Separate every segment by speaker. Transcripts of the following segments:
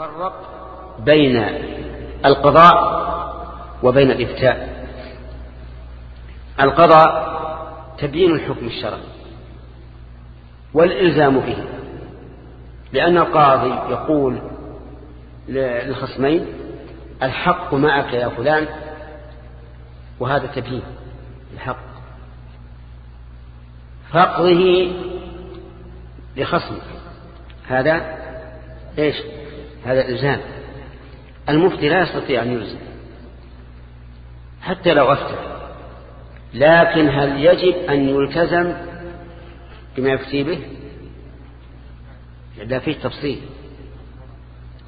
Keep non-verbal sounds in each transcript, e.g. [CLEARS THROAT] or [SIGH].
Speaker 1: فرق بين القضاء وبين الإفتاء. القضاء تبيين الحكم الشرعي والإلزام به لأن القاضي يقول للخصمين الحق معك يا فلان وهذا تبيين الحق. فقضه لخصمك. هذا إيش؟ هذا إلزام. المفتي لا يستطيع أن يلزم. حتى لو أفتى. لكن هل يجب أن يلتزم بما يفتي به؟ لا فيه تفصيل.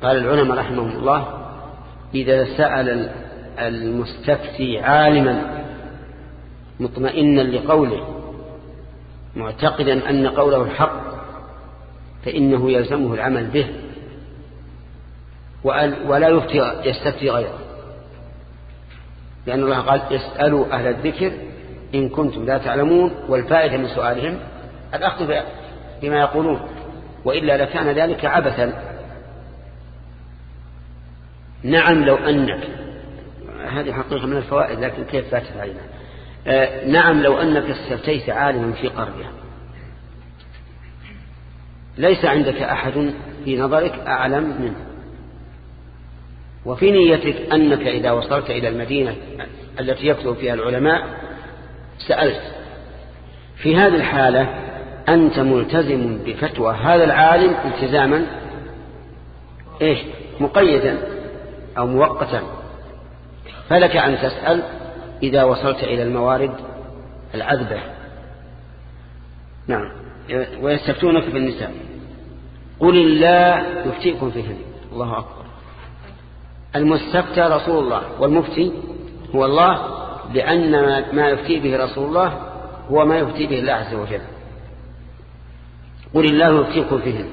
Speaker 1: قال العلماء رحمهم الله إذا سأل المستفتي عالما مطمئنا لقوله معتقدا أن قوله الحق فإنه يلزمه العمل به. ولا يفتي يستفتي غيره. لأن الله قال اسألوا أهل الذكر إن كنتم لا تعلمون والفائدة من سؤالهم الأخذ بما يقولون. وإلا لكان ذلك عبثا. نعم لو أنك هذه حقيقة من الفوائد لكن كيف فاتت علينا آه نعم لو أنك استفتيت عالما في قرية. ليس عندك أحد في نظرك أعلم منه. وفي نيتك أنك إذا وصلت إلى المدينة التي يكتب فيها العلماء سألت. في هذه الحالة أنت ملتزم بفتوى هذا العالم التزاما؟ إيش؟ مقيدا أو مؤقتا. فلك أن تسأل إذا وصلت إلى الموارد العذبة. نعم. ويستفتونك في النساء قل الله يفتيكم فيهن. الله أكبر. المستفتى رسول الله والمفتي هو الله لأن ما يفتي به رسول الله هو ما يفتي به الله عز وجل. قل الله يفتيكم فيهن.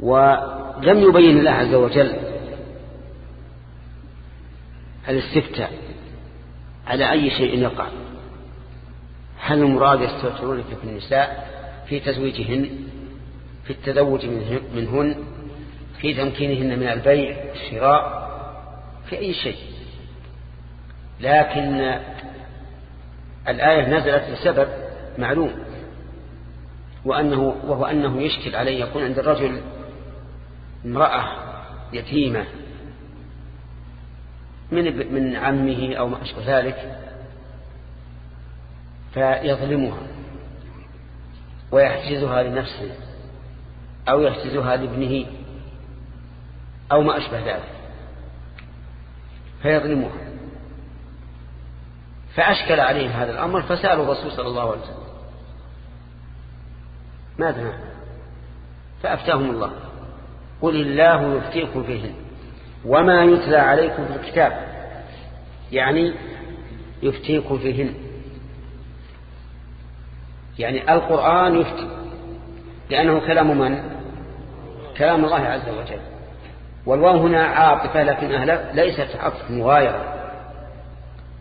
Speaker 1: ولم يبين الله عز وجل الاستفتاء على أي شيء يقع. هل المراد يستفتونك في النساء في تزويجهن في التزوج منهن في تمكينهن من البيع الشراء في أي شيء. لكن الآية نزلت لسبب معلوم وأنه وهو أنه يشكل عليه يكون عند الرجل امرأة يتيمة من من عمه أو ما أشبه ذلك فيظلمها ويحجزها لنفسه أو يحجزها لابنه. أو ما أشبه ذلك. فيظلمها فأشكل عليهم هذا الأمر فسألوا الرسول صلى الله عليه وسلم. ماذا فأفتاهم الله. قل الله يفتيكم فيهن وما يتلى عليكم في الكتاب. يعني يفتيكم فيهن يعني القرآن يفتي. لأنه كلام من؟ كلام الله عز وجل. والواو هنا عاطفة لكن أهلا ليست عطف مغايرة.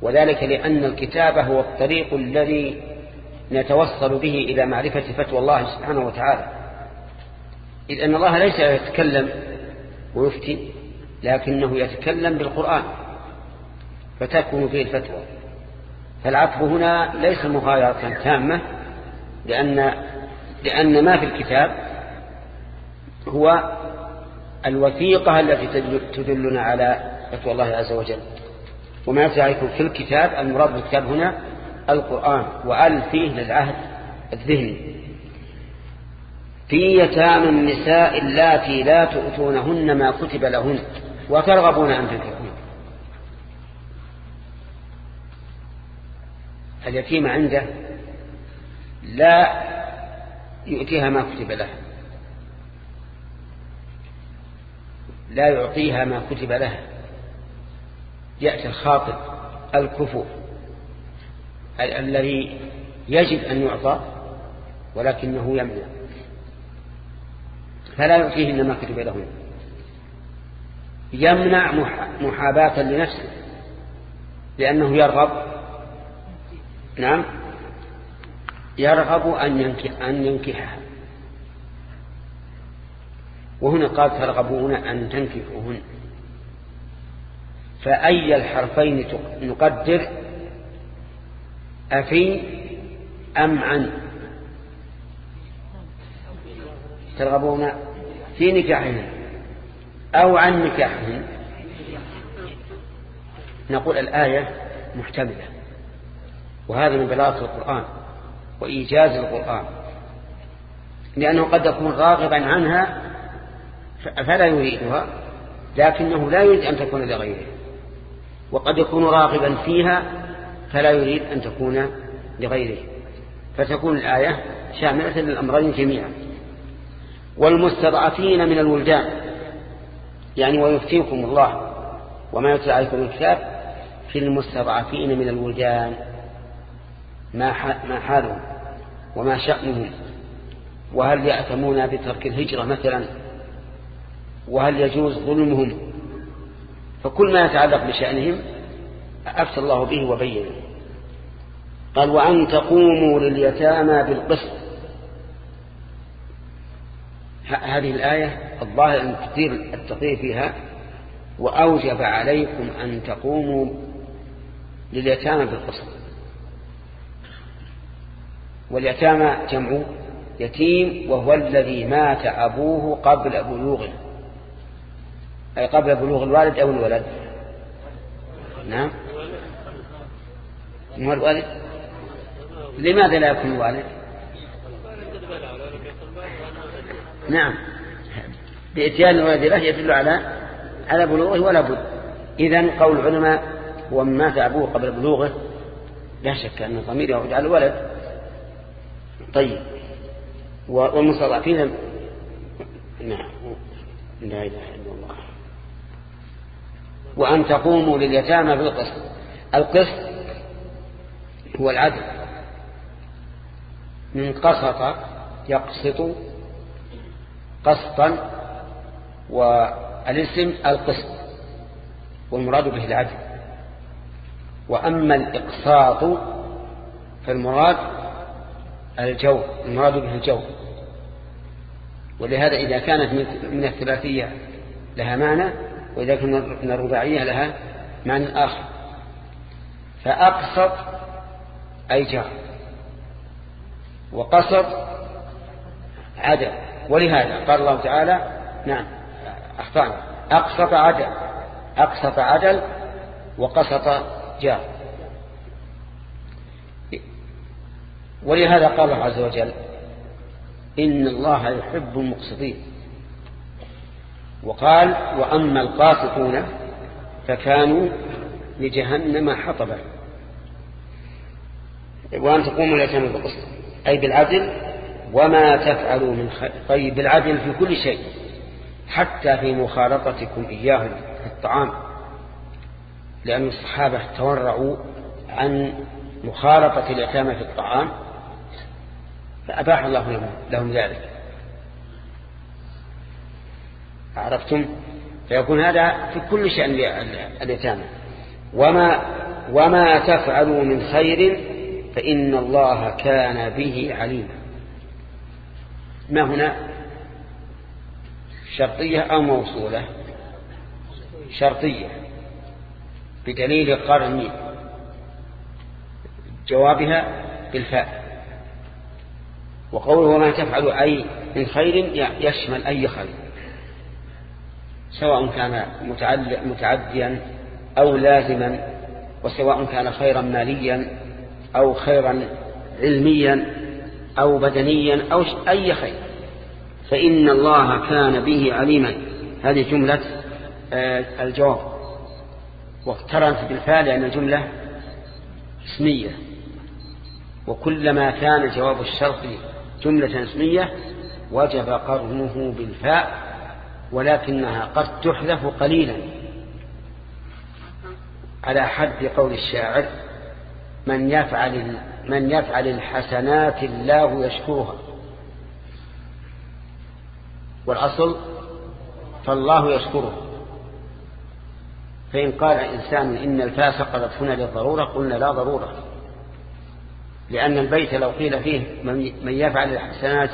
Speaker 1: وذلك لأن الكتاب هو الطريق الذي نتوصل به إلى معرفة فتوى الله سبحانه وتعالى. إذ أن الله ليس يتكلم ويفتي لكنه يتكلم بالقرآن فتكون فيه الفتوى. فالعطف هنا ليس مغايرة تامة لأن, لأن ما في الكتاب هو الوثيقة التي تدلنا على فتوى الله عز وجل. وما يتعرف في الكتاب المراد بالكتاب هنا القرآن. وأل فيه للعهد الذهني. في يتامى النساء اللاتي لا تؤتونهن ما كتب لهن وترغبون أن تنكحون اليتيم عنده لا يؤتيها ما كتب لها لا يعطيها ما كتب لها يأتي الخاطب الكفو الذي يجب أن يعطى ولكنه يمنع. فلا يعطيهن ما كتب لهن. يمنع محاباة لنفسه لأنه يرغب. نعم. يرغب أن ينكحها. وهنا قال ترغبون أن تنكحوهن. فأي الحرفين نقدر؟ أفي أم عن؟ ترغبون في نكاحهن أو عن نكاحهن؟ نقول الآية محتملة. وهذا من بلاغة القرآن وإيجاز القرآن. لأنه قد يكون راغبا عنها فلا يريدها لكنه لا يريد أن تكون لغيره. وقد يكون راغبا فيها فلا يريد أن تكون لغيره. فتكون الآية شاملة للأمرين جميعا. والمستضعفين من الولدان يعني ويفتيكم الله وما يتلى عليكم الكتاب في المستضعفين من الولدان ما ما حالهم وما شأنهم. وهل يأتمون بترك الهجرة مثلا؟ وهل يجوز ظلمهم؟ فكل ما يتعلق بشأنهم أفتى الله به وبينه. قال وأن تقوموا لليتامى بالقسط. هذه الآية الظاهر أن كثير التقرير فيها وأوجب عليكم أن تقوموا لليتامى بالقسط. واليتامى جمع يتيم وهو الذي مات أبوه قبل بلوغه. أي قبل بلوغ الوالد أو الولد. نعم. هو الوالد. لماذا لا يكون الوالد؟ نعم. بإتيان الولد له يدل على على بلوغه ولا بد. إذن قول العلماء ومن مات أبوه قبل بلوغه لا شك أن الضمير يعود على الولد. طيب. والمستضعفين نعم. لا إله إلا وأن تقوموا لليتامى بالقسط القسط. هو العدل. من قسط يقسط قسطا والاسم القسط والمراد به العدل. وأما الإقساط فالمراد الجو المراد به الجو ولهذا إذا كانت من الثلاثية لها معنى وإذا كانت من الرباعية لها معنى آخر. فأقسط أي جار. وقسط عدل ولهذا قال الله تعالى نعم أخطأنا. أقسط عدل أقسط عدل وقسط جار. ولهذا قال الله عز وجل إن الله يحب المقسطين. وقال وأما القاسطون فكانوا لجهنم حطبا. وأن تقوموا الأيتام بالقسط. أي بالعدل وما تفعلوا من خير. طيب بالعدل في كل شيء حتى في مخالطتكم إياهم في الطعام. لأن الصحابة تورعوا عن مخالطة اليتامى في الطعام فأباح الله لهم ذلك. عرفتم؟ فيكون هذا في كل شأن اليتامى. وما وما تفعلوا من خير فإن الله كان به عليما. ما هنا؟ شرطية أو موصولة؟ شرطية. بدليل قرن جوابها بالفاء. وقوله وما تفعل أي من خير يشمل أي خير. سواء كان متعديا أو لازما وسواء كان خيرا ماليا أو خيرا علميا أو بدنيا أو أي خير. فإن الله كان به عليما. هذه جملة آه، الجواب. واقترنت بالفعل لأن الجملة اسمية. وكلما كان جواب الشرط جملة اسمية وجب قرنه بالفاء. ولكنها قد تحذف قليلا. على حد قول الشاعر من يفعل من يفعل الحسنات الله يشكرها. والأصل فالله يشكره. فإن قال إنسان إن الفاء سقطت هنا للضرورة قلنا لا ضرورة. لأن البيت لو قيل فيه من يفعل الحسنات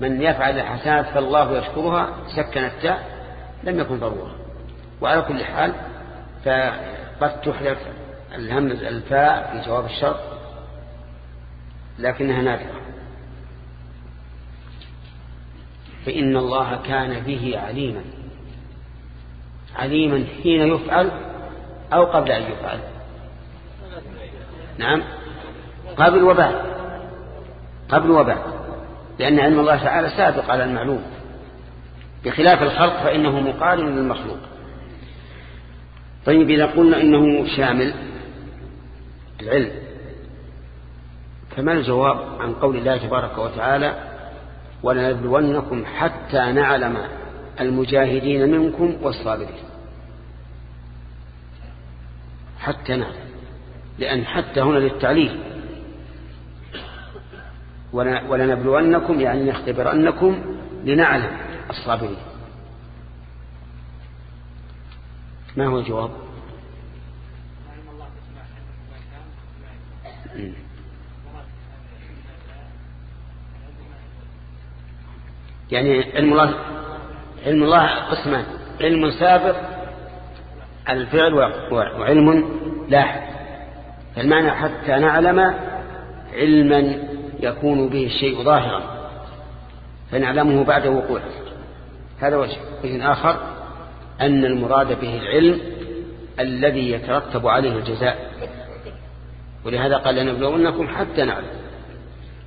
Speaker 1: من يفعل الحسنات فالله يشكرها سكن التاء لم يكن ضرورة. وعلى كل حال فقد تحذف الهمز الفاء في جواب الشرط لكنها نادرة. فإن الله كان به عليما. عليما حين يفعل أو قبل أن يفعل. نعم. قبل وبعد. قبل وبعد. لأن علم الله تعالى سابق على المعلوم. بخلاف الخلق فإنه مقارن للمخلوق. طيب إذا قلنا إنه شامل العلم فما الجواب عن قول الله تبارك وتعالى ولنبلونكم حتى نعلم المجاهدين منكم والصابرين حتى نعلم لأن حتى هنا للتعليل ولنبلونكم يعني نختبرنكم لنعلم الصابرين. ما هو الجواب؟ يعني علم الله علم الله قسمان علم سابق الفعل وعلم لاحق. فالمعنى حتى نعلم علما يكون به الشيء ظاهرا فنعلمه بعد وقوعه. هذا وجه. وجه آخر أن المراد به العلم الذي يترتب عليه الجزاء. ولهذا قال لنبلونكم حتى نعلم.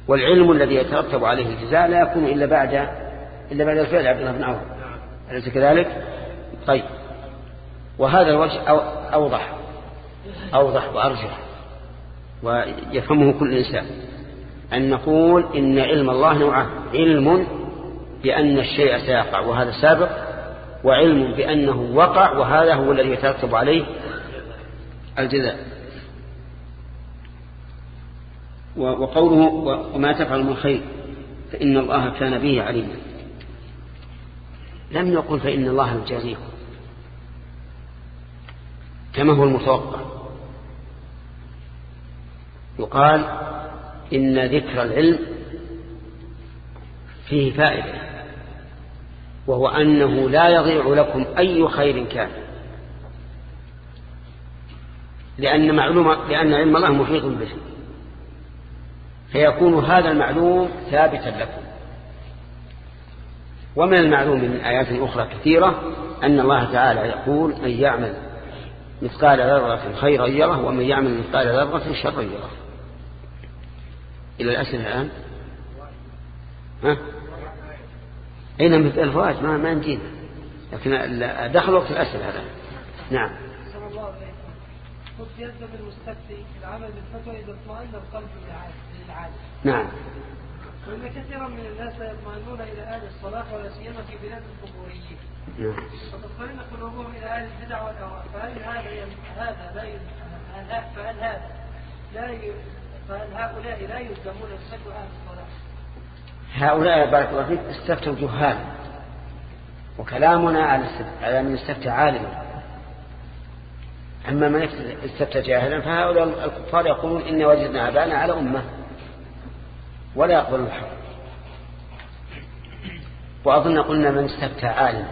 Speaker 1: والعلم الذي يترتب عليه الجزاء لا يكون إلا بعد إلا بعد الفعل عبد الله بن عوف. أليس كذلك؟ طيب. وهذا الوجه أوضح. أوضح وأرجح. ويفهمه كل إنسان. أن نقول إن علم الله نوعان. علم بأن الشيء سيقع وهذا سابق وعلم بأنه وقع وهذا هو الذي يترتب عليه الجزاء. وقوله وما تفعل من خير فإن الله كان به عليما. لم يقل فإن الله يجازيكم كما هو المتوقع. يقال إن ذكر العلم فيه فائدة وهو أنه لا يضيع لكم أي خير كان. لأن, معلومة لأن علم الله محيط به. فيكون هذا المعلوم ثابتا لكم. ومن المعلوم من آيات أخرى كثيرة أن الله تعالى يقول من يعمل مثقال ذرة خيرا يره ومن يعمل مثقال ذرة شرا يره. إلى الأسئلة الآن؟ ها؟ أين مثل الفوائد ما ما نجينا لكن دخل وقت الأسئلة هذا. نعم.
Speaker 2: قلت يلزم المستفتي العمل بالفتوى إذا اطمئن القلب للعالم
Speaker 1: نعم.
Speaker 2: وإن كثيرا من الناس لا يطمئنون إلى أهل الصلاة ولا سيما في بلاد القبوريين
Speaker 1: نعم.
Speaker 2: وتطمئن قلوبهم إلى أهل البدع والأهواء فهل هذا هذا لا فهل هذا لا هؤلاء لا يلزمون الصلاة
Speaker 1: هؤلاء بارك الله فيك استفتوا جهالا وكلامنا على من استفتى عالما. أما من استفتى جاهلا فهؤلاء الكفار يقولون إن وجدنا أبانا على أمة ولا يقبلون الحق. وأظن قلنا من استفتى عالما.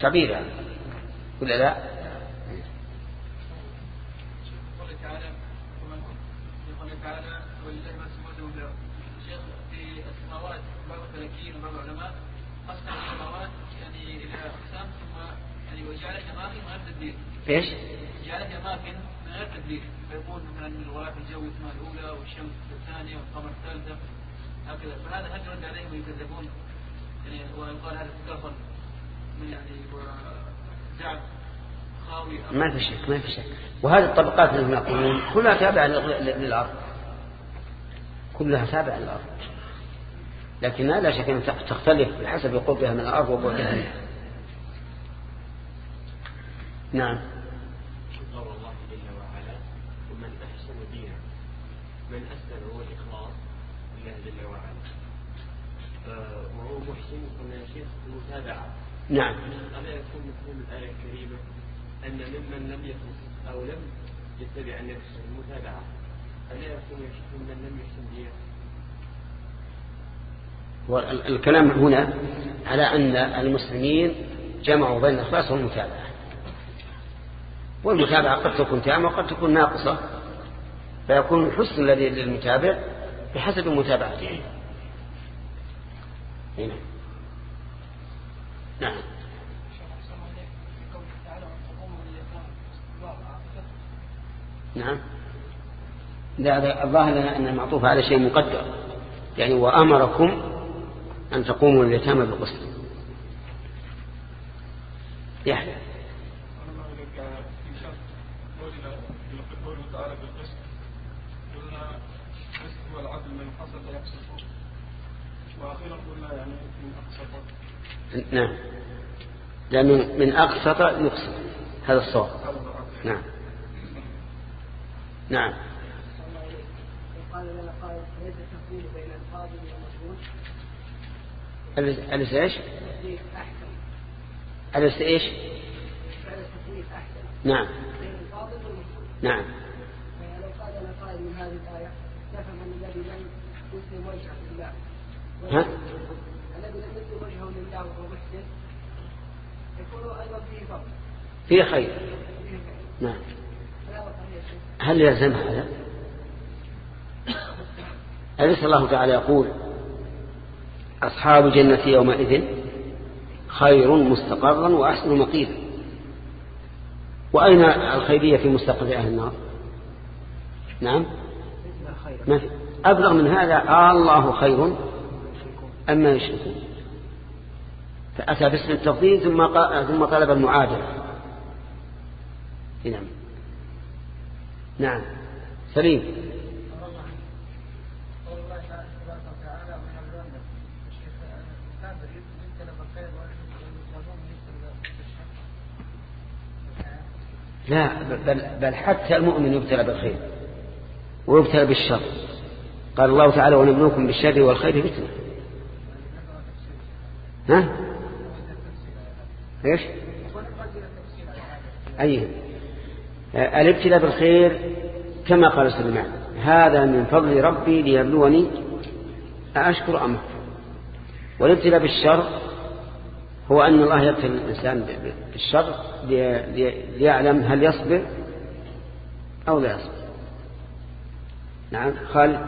Speaker 1: تعبير ولا لا؟ إيش؟
Speaker 3: جعلت أماكن من غير تدبير فيقول مثلا الغلاف الجوي اسمها الأولى والشمس الثانية والقمر الثالثة هكذا. فهذا هل يرد عليهم ويكذبون يعني ويقال هذا تكفر من يعني وزعم خاوي.
Speaker 1: ما في شك ما في شك. وهذه الطبقات اللي يقولون كلها تابعة للأرض. كلها تابعة للأرض. لكن لا شك أن تختلف بحسب قربها من الأرض وبعدها نعم
Speaker 4: من أسلم هو الإخلاص لله جل وعلا وهو محسن قلنا يا شيخ المتابعة.
Speaker 1: نعم.
Speaker 4: ألا يكون مفهوم الآية الكريمة أن ممن لم يخلص أو لم يتبع النفس المتابعة ألا يكون يا شيخ ممن لم يحسن دينه
Speaker 1: والكلام هنا على أن المسلمين جمعوا بين الإخلاص والمتابعة. والمتابعة قد تكون تامة وقد تكون ناقصة. فيكون الحسن الذي للمتابع بحسب متابعته. هنا. نعم. نعم. لا الظاهر لنا أن المعطوف على شيء مقدر. يعني وأمركم أن تقوموا اليتامى بالقسط يحيى وأخيرا قلنا يعني من اقسط نعم. لأن من أقسط يقسط. هذا الصواب. نعم. نعم. أليس إيش؟ أليس إيش؟ نعم. نعم. لو قال لنا قائل من هذه الآية تفهم أن الذي لم يسلم وجهه لله. ها؟ فيه خير. نعم. هل يلزم هذا؟ أليس الله تعالى يقول أصحاب الجنة يومئذ خير مستقرا وأحسن مقيلا وأين الخيرية في مستقر أهل النار؟ نعم. ما أبلغ من هذا آه الله خير أما يشركون فأتى باسم التفضيل ثم ثم طلب المعادلة. نعم. نعم. سليم. لا بل, بل حتى المؤمن يبتلى بالخير ويبتلى بالشر. قال الله تعالى ونبلوكم بالشر والخير فتنة ها؟ إيش؟ أيه الابتلاء بالخير كما قال سليمان. هذا من فضل ربي ليبلوني. أشكر أم؟ والابتلاء بالشر هو أن الله يبتلي الإنسان بالشر ليعلم هل يصبر أو لا يصبر. نعم. خالد؟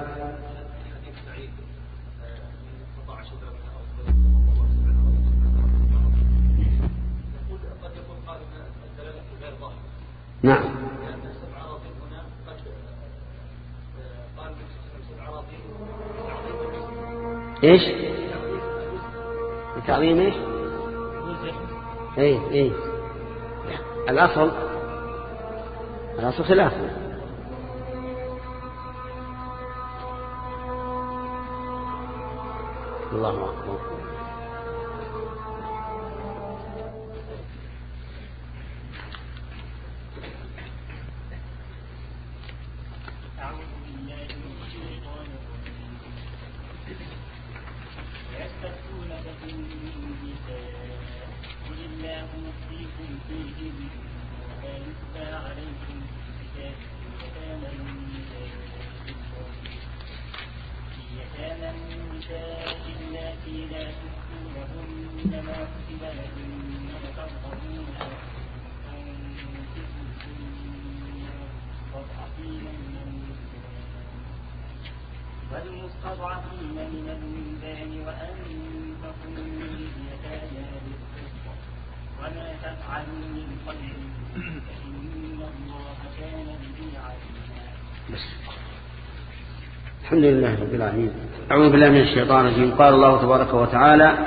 Speaker 1: نعم. إيش؟ تعظيم إيش؟ اي اي الأصل؟ الأصل خلافه الله أكبر. الحمد لله رب العالمين. أعوذ بالله من الشيطان الرجيم. قال الله تبارك وتعالى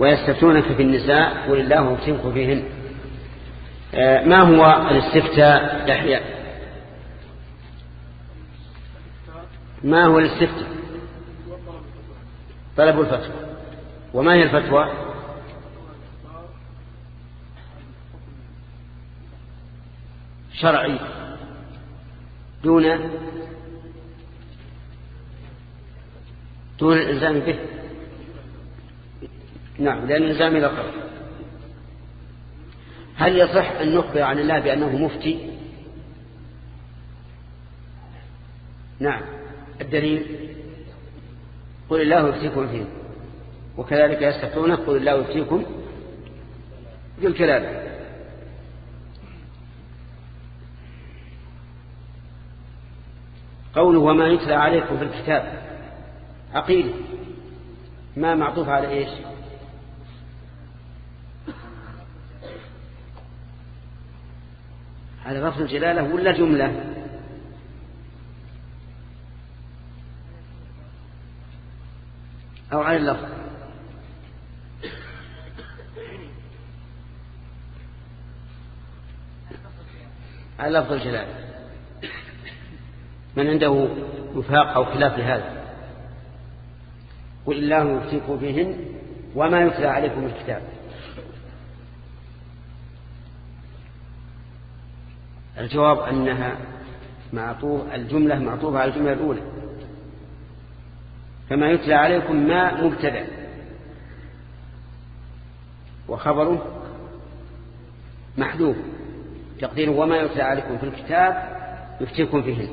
Speaker 1: ويستفتونك في النساء قل الله يفتنكم فيهن. آه، ما هو الاستفتاء يحيى؟ ما هو الاستفتاء؟ طلب الفتوى. وما هي الفتوى؟ شرعي. دون دون الإلزام به. نعم لأن الإلزام إلى قبل هل يصح أن نخبر عن الله بأنه مفتي؟ نعم. الدليل؟ قل الله يفتيكم فيه. وكذلك يستفتونك قل الله يفتيكم ذو الكلام قوله وما يتلى عليكم في الكتاب. عقيدة. ما معطوف على إيش؟ على لفظ الجلالة ولا جملة؟ أو على اللفظ. على لفظ الجلالة. من عنده وفاق أو خلاف لهذا؟ قل الله يفتيكم فيهن وما يتلى عليكم الكتاب. الجواب أنها معطوف الجملة معطوفة على الجملة الأولى. فما يتلى عليكم ما مبتدأ. وخبره محذوف. تقدير وما يتلى عليكم في الكتاب يفتيكم فيهن.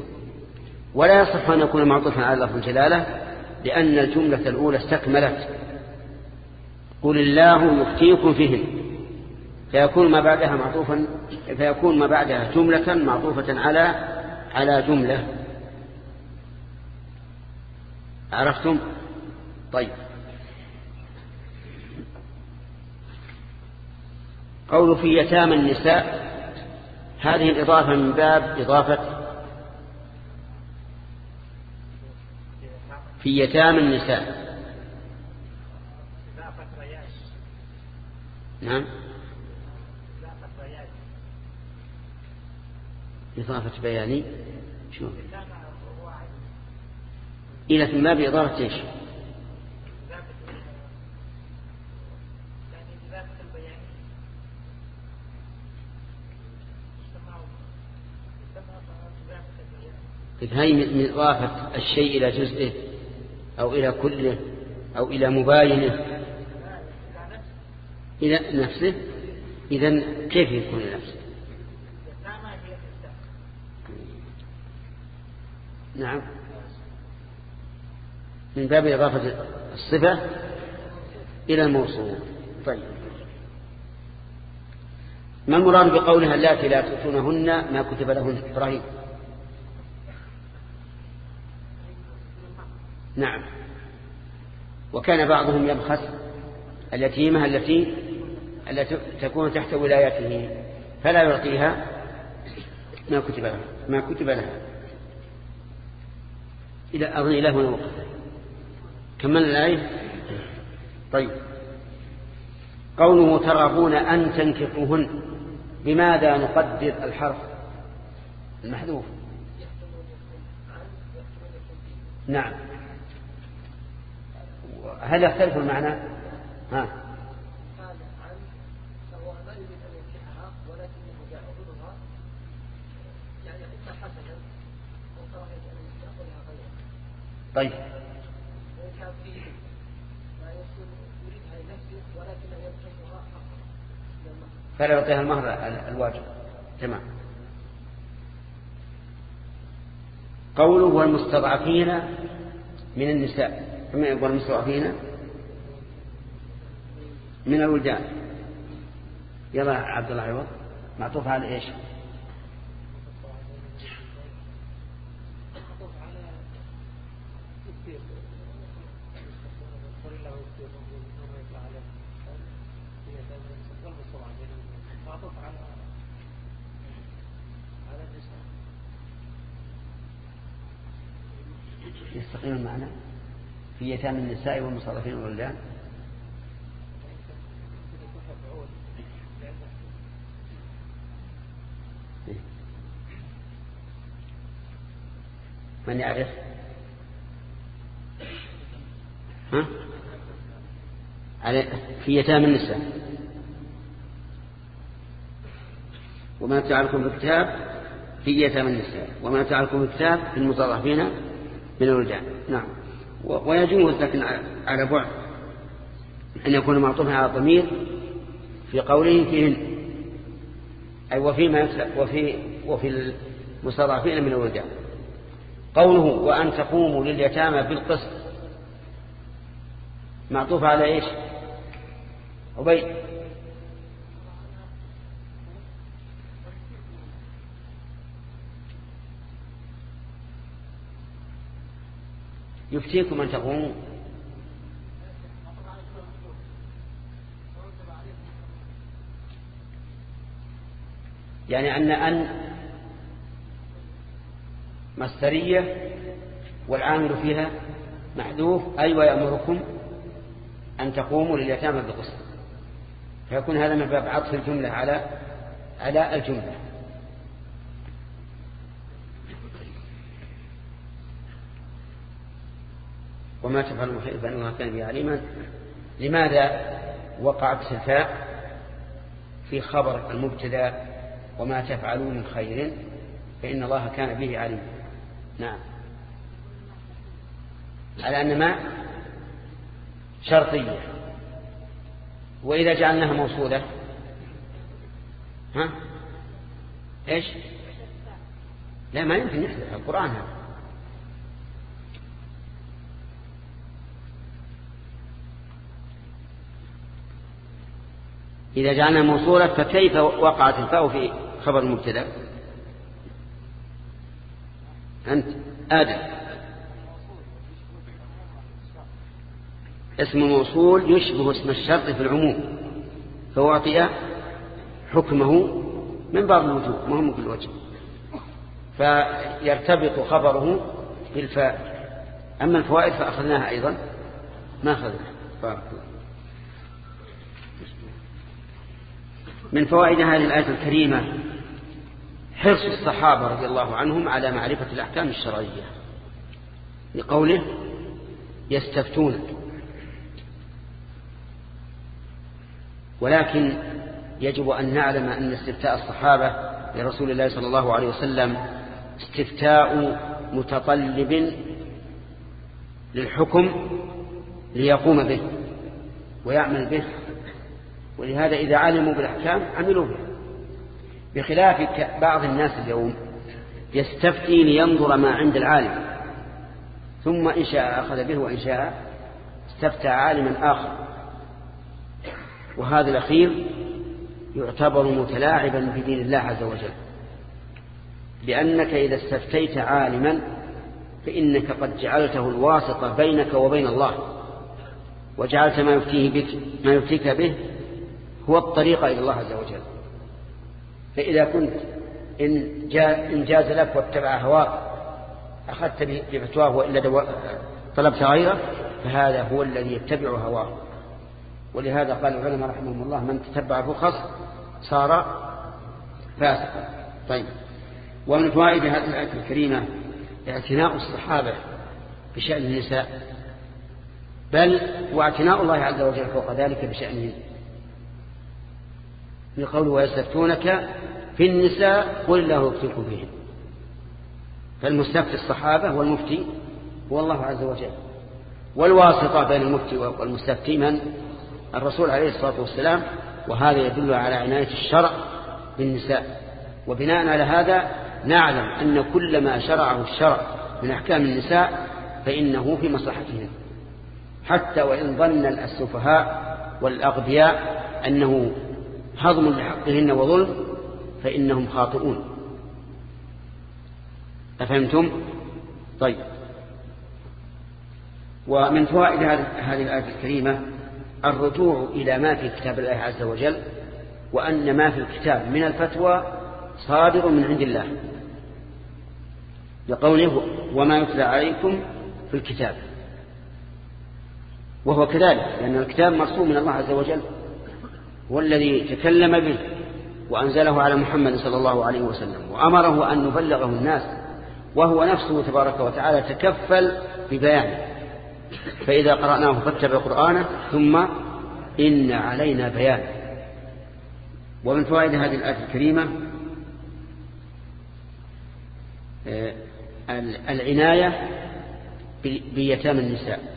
Speaker 1: ولا يصح أن يكون معطوفا على لفظ الجلالة لأن الجملة الأولى استكملت. قل الله يفتيكم فيهن فيكون ما بعدها معطوفا فيكون ما بعدها جملة معطوفة على على جملة. عرفتم؟ طيب. قول في يتامى النساء هذه الإضافة من باب إضافة في يتامى النساء. نعم. إضافة بياني. شو؟ إلى في ما بإضافة إيش؟ إذ هي من إضافة الشيء إلى جزئه أو إلى كله أو إلى مباينة. إلى نفسه. إذا كيف يكون نفسه؟ نعم. من باب إضافة الصفة إلى الموصول طيب. ما المراد بقولها اللاتي لا تؤتونهن ما كتب لهن إبراهيم؟ نعم. وكان بعضهم يبخس اليتيمة التي التي تكون تحت ولايته فلا يعطيها ما كتب لها ما كتب لها. إلى أظن إلى هنا وقت كمل الآية؟ طيب. قوله ترغبون أن تنكحوهن. بماذا نقدر الحرف؟ المحذوف. نعم. هل يختلف المعنى؟ ها. طيب. فلا يعطيها المهر الواجب. تمام. قوله والمستضعفين من النساء. والمستضعفين من الولدان يلا عبد الله عوض. معطوف على إيش يستقيم المعنى في يتامى النساء والمصرفين والولدان؟ من يعرف؟ ها؟ على في يتامى النساء. وما تعلكم في الكتاب؟ في يتامى النساء. وما تعلكم في الكتاب؟ في المتضعفين من الولدان. نعم. ويجوز لكن على بعد أن يكون معطوفا على الضمير في قوله فيهن. أي وفيما وفي وفي المستضعفين من الولدان قوله وأن تقوموا لليتامى بالقسط. معطوف على إيش؟ عبيد يفتيكم أن تقوموا. يعني أن أن مصدرية والعامل فيها محذوف أي أيوة ويأمركم أن تقوموا لليتامى بالقسط فيكون هذا من باب عطف الجملة على على الجملة. وما تفعل فإنه كان عليما. لماذا وقعت الفاء في خبر المبتدأ وما تفعلوا من خير؟ فإن الله كان به عليما نعم. على أن ما شرطية. وإذا جعلناها موصولة؟ ها؟ إيش؟ لا ما يمكن يحدث. القرآن هذا. إذا جعلنا موصولة فكيف وقعت الفاء في خبر المبتدأ؟ أنت آدم. اسم موصول يشبه اسم الشرط في العموم. أعطي حكمه من بعض الوجوه مهم كل وجه فيرتبط خبره بالفاء. أما الفوائد فأخذناها أيضا. ما أخذناها من فوائد هذه الآية الكريمة حرص الصحابة رضي الله عنهم على معرفة الأحكام الشرعية. لقوله يستفتونك ولكن يجب أن نعلم أن استفتاء الصحابة لرسول الله صلى الله عليه وسلم استفتاء متطلب للحكم ليقوم به ويعمل به. ولهذا إذا علموا بالأحكام عملوا بها. بخلاف بعض الناس اليوم يستفتي لينظر ما عند العالم ثم إن شاء أخذ به وإن شاء استفتى عالما آخر. وهذا الأخير يعتبر متلاعبا بدين الله عز وجل. لأنك إذا استفتيت عالما فإنك قد جعلته الواسطة بينك وبين الله وجعلت ما يفتيه بك ما يفتيك به هو الطريق إلى الله عز وجل. فإذا كنت إن, إن جاز لك واتبع هواك أخذت بفتواه وإلا طلبت غيره فهذا هو الذي يتبع هواه. ولهذا قال العلماء رحمهم الله من تتبع الرخص صار فاسقا. طيب. ومن فوائد هذه الآية الكريمة اعتناء الصحابة بشأن النساء. بل واعتناء الله عز وجل فوق ذلك بشأنهن في قوله ويستفتونك في النساء قل الله يفتيكم فيهن. فالمستفتي الصحابة والمفتي هو الله عز وجل. والواسطة بين المفتي والمستفتي من؟ الرسول عليه الصلاة والسلام. وهذا يدل على عناية الشرع بالنساء. وبناء على هذا نعلم أن كل ما شرعه الشرع من أحكام النساء فإنه في مصلحتهن. حتى وإن ظن السفهاء والأغبياء أنه هضم لحقهن وظلم فإنهم خاطئون. أفهمتم؟ طيب. ومن فوائد هذه الآية الكريمة الرجوع إلى ما في كتاب الله عز وجل وأن ما في الكتاب من الفتوى صادر من عند الله. لقوله وما يتلى عليكم في الكتاب. وهو كذلك لأن الكتاب مرسوم من الله عز وجل والذي تكلم به وأنزله على محمد صلى الله عليه وسلم وأمره أن نبلغه الناس وهو نفسه تبارك وتعالى تكفل ببيانه. فإذا قرأناه فاتبع قرآنه ثم إن علينا بيانه. ومن فوائد هذه الآية الكريمة آه، العناية بيتام النساء.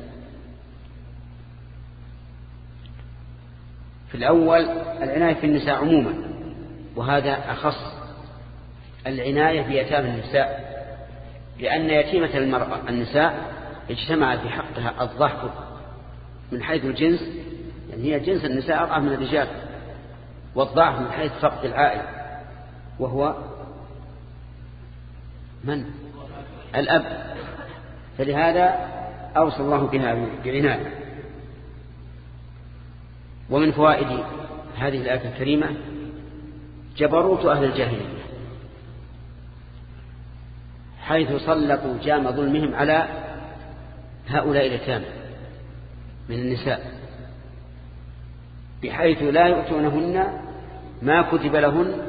Speaker 1: في الأول العناية في النساء عموما وهذا أخص العناية بيتام النساء لأن يتيمة المرأة النساء اجتمع في حقها الضحك من حيث الجنس يعني هي جنس النساء أضعف من الرجال والضعف من حيث فقد العائل وهو من؟ الأب. فلهذا أوصى الله بها بعناية. ومن فوائد هذه الآية الكريمة جبروت أهل الجاهلية حيث سلطوا جام ظلمهم على هؤلاء اليتامى من النساء بحيث لا يؤتونهن ما كتب لهن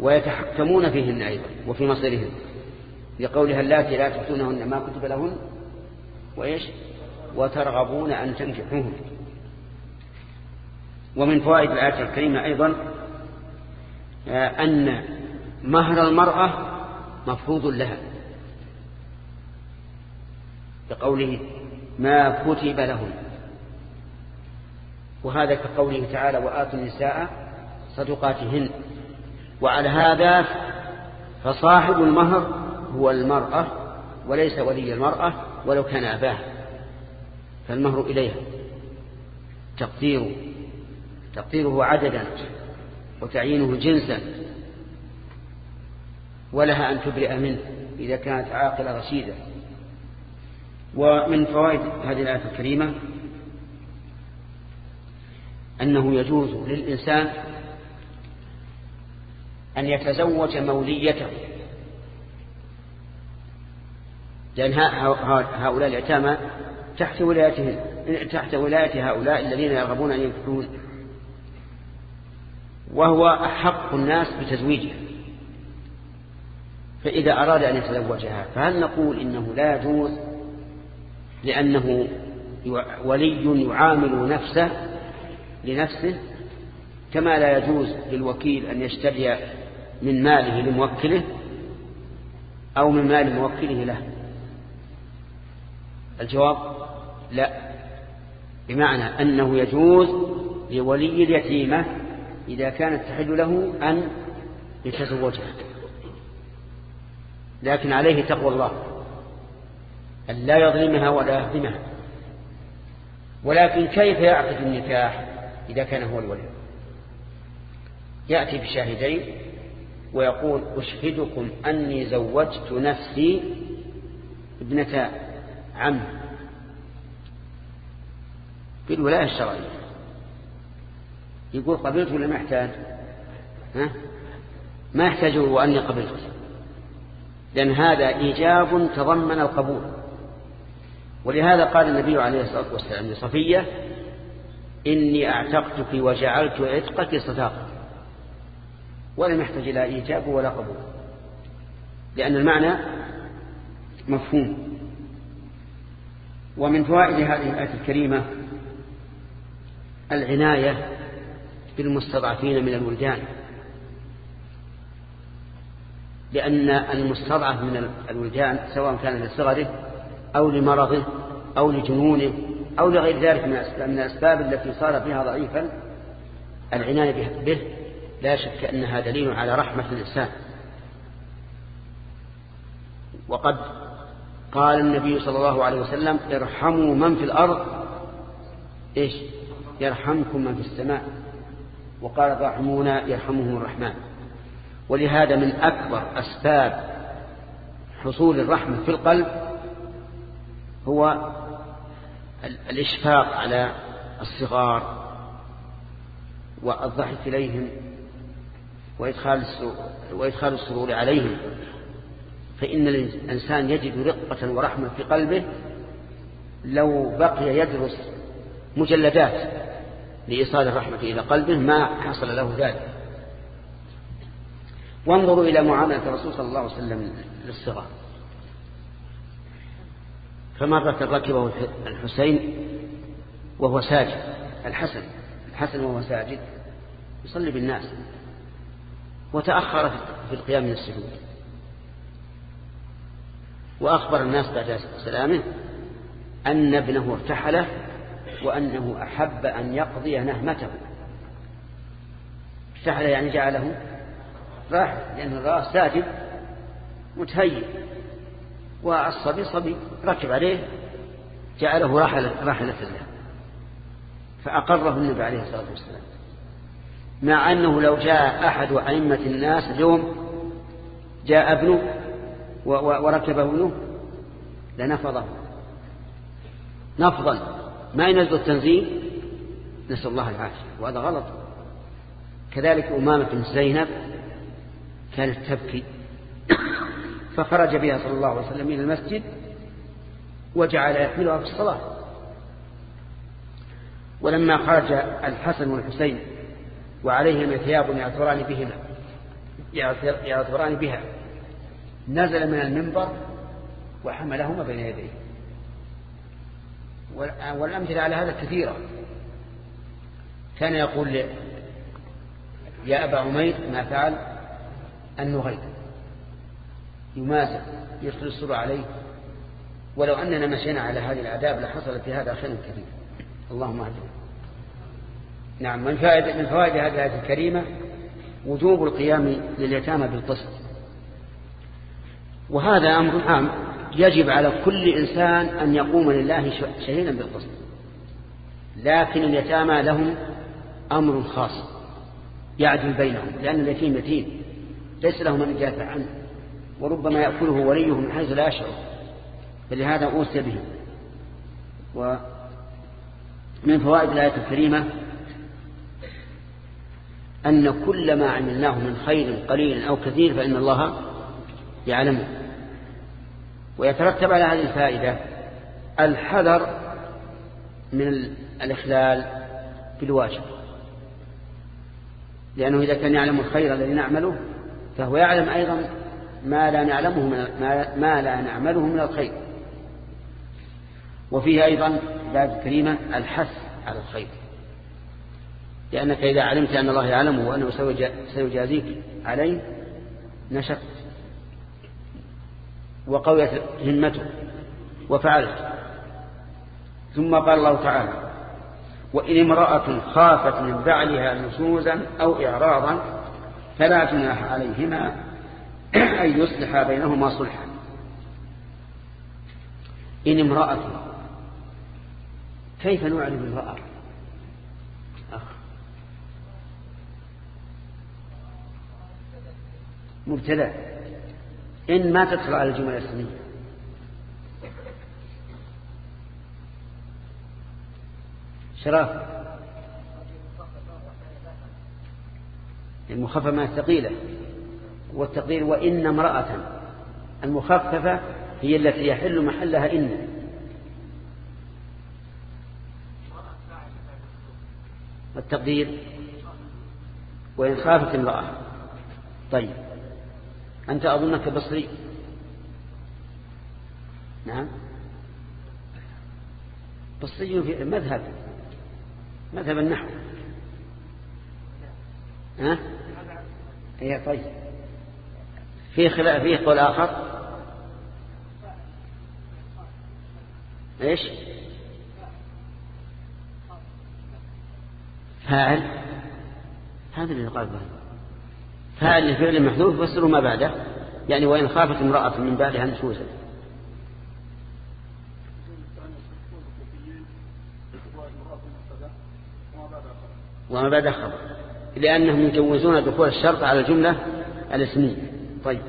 Speaker 1: ويتحكمون فيهن أيضا وفي مصيرهن لقولها اللاتي لا تؤتونهن ما كتب لهن وإيش؟ وترغبون أن تنكحوهن. ومن فوائد الآية الكريمة أيضا آه، أن مهر المرأة مفروض لها. بقوله ما كتب لهن وهذا كقوله تعالى وآتوا النساء صدقاتهن. وعلى هذا فصاحب المهر هو المرأة وليس ولي المرأة ولو كان أباه. فالمهر إليها. تقديره تقديره عددا وتعيينه جنسا ولها أن تبرئ منه إذا كانت عاقلة رشيدة. ومن فوائد هذه الآية الكريمة أنه يجوز للإنسان أن يتزوج موليته لأن هؤلاء اليتامى تحت ولايتهم تحت ولاية هؤلاء الذين يرغبون أن ينكحون وهو أحق الناس بتزويجها فإذا أراد أن يتزوجها فهل نقول إنه لا يجوز؟ لأنه ولي يعامل نفسه لنفسه كما لا يجوز للوكيل أن يشتري من ماله لموكله أو من مال موكله له. الجواب لا. بمعنى أنه يجوز لولي اليتيمة إذا كانت تحل له أن يتزوجها. لكن عليه تقوى الله. أن لا يظلمها ولا يهضمها ولكن كيف يعقد النكاح إذا كان هو الولي؟ يأتي بشاهدين ويقول أشهدكم أني زوجت نفسي ابنة عم بالولاية الشرعية. يقول قبلت ولا ما يحتاج؟ ها؟ ما يحتاج وأني قبلت لأن هذا إيجاب تضمن القبول. ولهذا قال النبي عليه الصلاة والسلام لصفية إني أعتقتك وجعلت عتقك صداقة. ولم يحتاج إلى إيجاب ولا قبول. لأن المعنى مفهوم. ومن فوائد هذه الآية الكريمة العناية بالمستضعفين من الولدان. لأن المستضعف من الولدان سواء كان لصغره أو لمرضه أو لجنونه أو لغير ذلك من الأسباب التي صار فيها ضعيفا العناية به لا شك أنها دليل على رحمة الإنسان. وقد قال النبي صلى الله عليه وسلم ارحموا من في الأرض. إيش؟ يرحمكم من في السماء. وقال الراحمون يرحمهم الرحمن. ولهذا من أكبر أسباب حصول الرحمة في القلب هو الإشفاق على الصغار والضحك إليهم وإدخال وإدخال السرور عليهم. فإن الإنسان يجد رقة ورحمة في قلبه لو بقي يدرس مجلدات لإيصال الرحمة إلى قلبه ما حصل له ذلك. وانظروا إلى معاملة الرسول صلى الله عليه وسلم للصغار. فمرة ركبه الحسين وهو ساجد الحسن الحسن وهو ساجد يصلي بالناس وتأخر في القيام من السجود. وأخبر الناس بعد سلامه أن ابنه ارتحله وأنه أحب أن يقضي نهمته. ارتحل يعني جعله راح لأن الرأس ساجد متهيئ. والصبي صبي ركب عليه جعله راحلة, راحلة له. فأقره النبي عليه الصلاة والسلام. مع أنه لو جاء أحد أئمة الناس اليوم جاء ابنه وركبه ابنه لنفضه. نفضا. ما ينزل التنزيل؟ نسأل الله العافية. وهذا غلط. كذلك أمامة بن زينب كانت تبكي. فخرج بها صلى الله عليه وسلم إلى المسجد وجعل يحملها في الصلاة. ولما خرج الحسن والحسين وعليهما ثياب يعثران بهما يعثران بها نزل من المنبر وحملهما بين يديه. والأمثلة على هذا كثيرة. كان يقول يا أبا عمير ما فعل؟ النغير يمازح يدخل السر عليه. ولو أننا مشينا على هذه الآداب لحصل في هذا خير كثير. اللهم أهدنا. نعم من فائدة من فوائد هذه الآية الكريمة وجوب القيام لليتامى بالقسط. وهذا أمر عام. يجب على كل إنسان أن يقوم لله شهيدا بالقسط. لكن اليتامى لهم أمر خاص يعدل بينهم لأن اليتيم يتيم ليس له من يدافع عنه وربما يأكله وليه من حيث لا يشعر. فلهذا أوصي به. ومن فوائد الآية الكريمة أن كل ما عملناه من خير قليل أو كثير فإن الله يعلمه. ويترتب على هذه الفائدة الحذر من الإخلال بالواجب. لأنه إذا كان يعلم الخير الذي نعمله فهو يعلم أيضا ما لا نعلمه من ما لا نعمله من الخير. وفيه أيضا بعد الكريمة الحث على الخير. لأنك إذا علمت أن الله يعلمه وأنه سيجازيك عليه نشط وقويت همته وفعلت ثم قال الله تعالى وإن امرأة خافت من بعلها نشوزا أو إعراضا فلا جناح عليهما [CLEARS THROAT] أن يصلح بينهما صلحا. إن امرأة كيف نعلم امرأة؟ أخ. مبتدا إن ما تدخل على الجمل الاسمية شراف المخففة ما الثقيلة. والتقدير وإن امرأة المخففة هي التي يحل محلها إن. التقدير وإن خافت امرأة. طيب. أنت أظنك بصري. نعم. بصري في مذهب مذهب النحو. ها؟ هي طيب. في خلاف فيه قول آخر؟ إيش؟ فاعل. هذا اللي قال فاعل لفعل محذوف فسروا ما بعده. يعني وإن خافت امرأة من بعدها نشوزا. وما بعد خبر. لأنهم يجوزون دخول الشرط على الجملة الاسمية. طيب.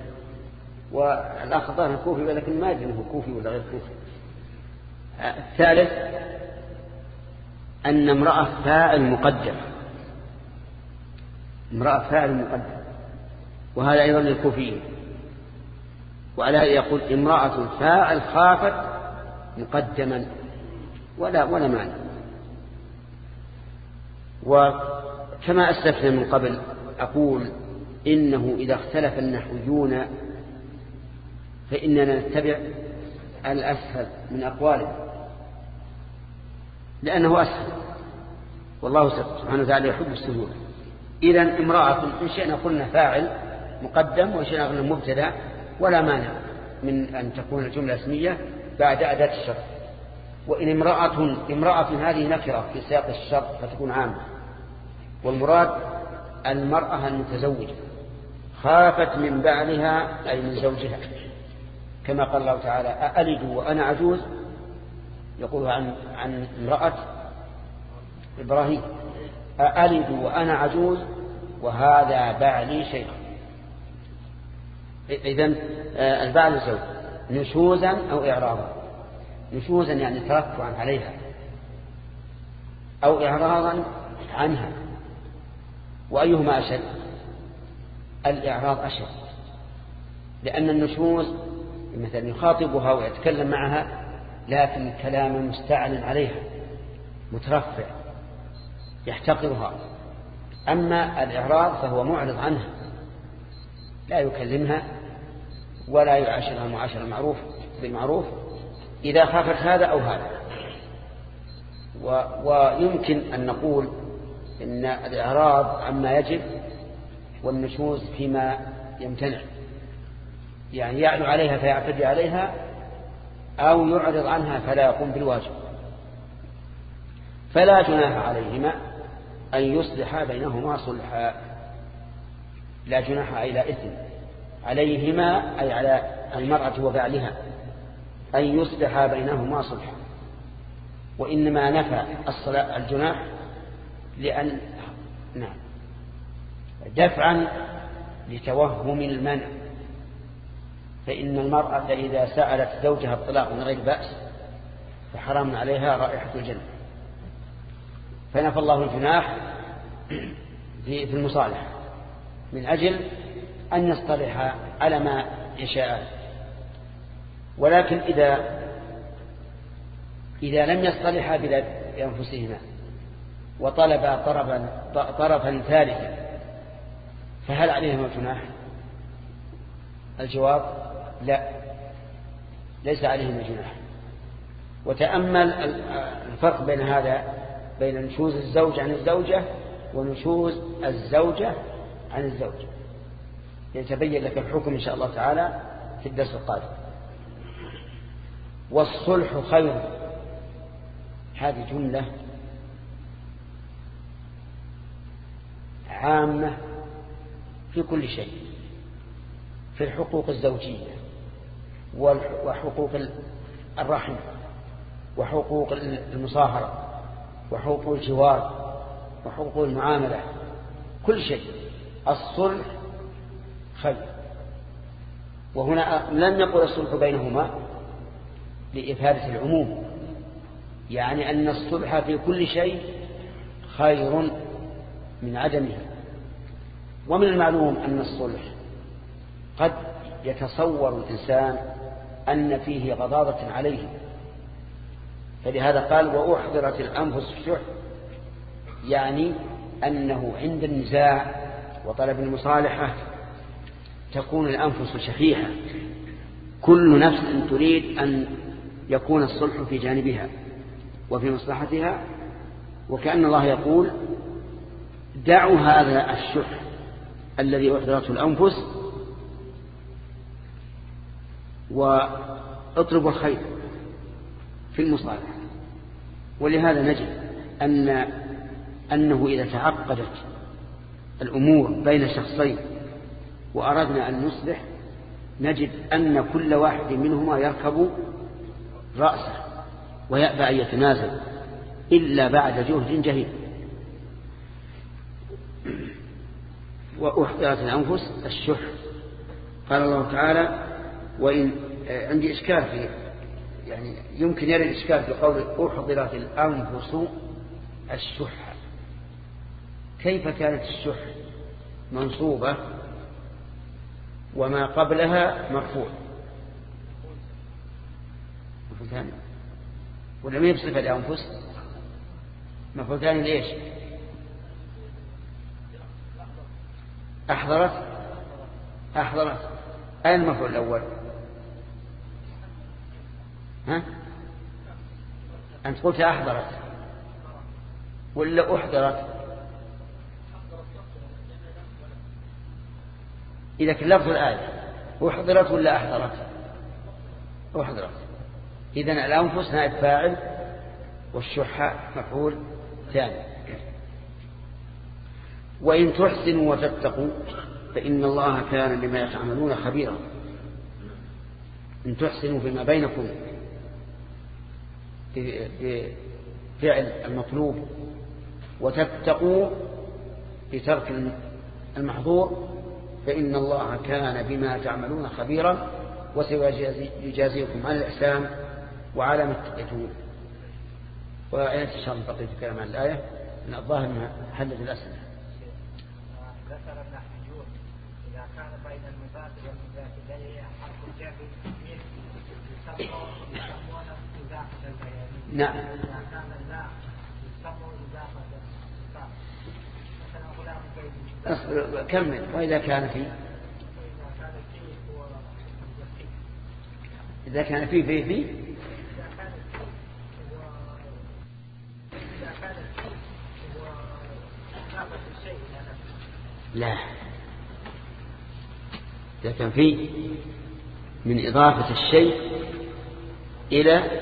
Speaker 1: والأخ ظاهر كوفي ولكن ما أدري أنه كوفي ولا غير كوفي. الثالث أن امرأة فاعل مقدر امرأة فاعل مقدر وهذا أيضا للكوفيين. وعلى يقول امرأة فاعل خافت مقدما ولا ولا معنى وكما أسلفنا من قبل أقول إنه إذا اختلف النحويون فإننا نتبع الأسهل من أقواله لأنه أسهل. والله سبحانه وتعالى يحب السهولة. إذا امرأة إن شئنا قلنا فاعل مقدم شئنا قلنا مبتدأ ولا مانع من أن تكون الجملة اسمية بعد أداة الشرط. وإن امرأة امرأة هذه نكرة في سياق الشرط فتكون عامة. والمراد المرأة المتزوجة. خافت من بعلها أي من زوجها. كما قال الله تعالى أألد وأنا عجوز؟ يقول عن عن امرأة إبراهيم ألد وأنا عجوز؟ وهذا بعلي شيخ. إذن البعل الزوج نشوزا أو إعراضا. نشوزا يعني ترفعا عليها. أو إعراضا عنها. وأيهما أشد؟ الإعراض أشد. لأن النشوز مثلا يخاطبها ويتكلم معها لكن كلام مستعل عليها مترفع يحتقرها. أما الإعراض فهو معرض عنها. لا يكلمها ولا يعاشرها معاشرة معروف بالمعروف إذا خافت هذا أو هذا. و ويمكن أن نقول إن الإعراض عما يجب والنشوز فيما يمتنع. يعني يعلو عليها فيعتدي عليها أو يعرض عنها فلا يقوم بالواجب. فلا جناح عليهما أن يصلح بينهما صلحا. لا جناح إلى إثم عليهما أي على المرأة وبعلها أن يصلح بينهما صلحا. وإنما نفى الصلاة الجناح لأن نعم. دفعا لتوهم المنع. فإن المرأة إذا سألت زوجها الطلاق من غير بأس فحرام عليها رائحة الجنة فنفى الله الجناح في المصالحة. من أجل أن يصطلح على ما يشاء. ولكن إذا إذا لم يصطلحا بأنفسهما وطلبا طرفا طرفا ثالثا فهل عليهما جناح؟ الجواب لا. ليس عليهما جناح. وتأمل الفرق بين هذا بين نشوز الزوج عن الزوجة ونشوز الزوجة عن الزوج. يتبين لك الحكم إن شاء الله تعالى في الدرس القادم. والصلح خير. هذه جملة عامة في كل شيء. في الحقوق الزوجية وحقوق الرحم وحقوق المصاهرة وحقوق الجوار وحقوق المعاملة. كل شيء. الصلح خير. وهنا لم يقل الصلح بينهما لإفادة العموم يعني أن الصلح في كل شيء خير من عدمه. ومن المعلوم أن الصلح قد يتصور الإنسان أن فيه غضاضة عليه. فلهذا قال وأحضرت الأنفس الشح يعني أنه عند النزاع وطلب المصالحة تكون الأنفس شحيحة. كل نفس تريد أن يكون الصلح في جانبها وفي مصلحتها وكأن الله يقول دعوا هذا الشح الذي أحضرته الأنفس واطلبوا الخير في المصالحة. ولهذا نجد أن أنه إذا تعقدت الأمور بين شخصين وأردنا أن نصلح نجد أن كل واحد منهما يركب رأسه ويأبى أن يتنازل إلا بعد جهد جهيد. وأحضرت الأنفس الشح. قال الله تعالى وإن عندي إشكال في يعني يمكن يرى الإشكال في قول أحضرت الأنفس الشح. كيف كانت الشح منصوبة وما قبلها مرفوع. مفعول ثاني. ولا ما يبصف الأنفس؟ مفعول ثاني ليش؟ أحضرت؟ أحضرت. أين المفعول الأول؟ ها؟ أنت قلت أحضرت. ولا أحضرت؟ إذا كان لفظ الآية أحضرت ولا أحضرت؟ أحضرت. إذن الأنفس نائب فاعل والشحاء مفعول ثاني. وإن تحسنوا وتتقوا فإن الله كان لما يتعملون خبيرا. إن تحسنوا فيما بينكم بفعل المطلوب وتتقوا بترك المحظور فإن الله كان بما تعملون خبيرا وسيجازيكم على الإحسان وعلى ما اتقيتم وآيات إن شاء الله بقيت الكلام عن الآية؟ من الظاهر أنها حدث الأسئلة.
Speaker 5: ذكر ابن حجور إذا كان بين المضاف والمضاف حرف الجر يسمونه إضافة البيانية
Speaker 1: نعم
Speaker 5: إذا كان اللا يسمى إضافة الصفات مثلا غلام بين
Speaker 1: أصبر كمل وإذا كان في إذا كان في في في لا. إذا كان في من إضافة الشيء إلى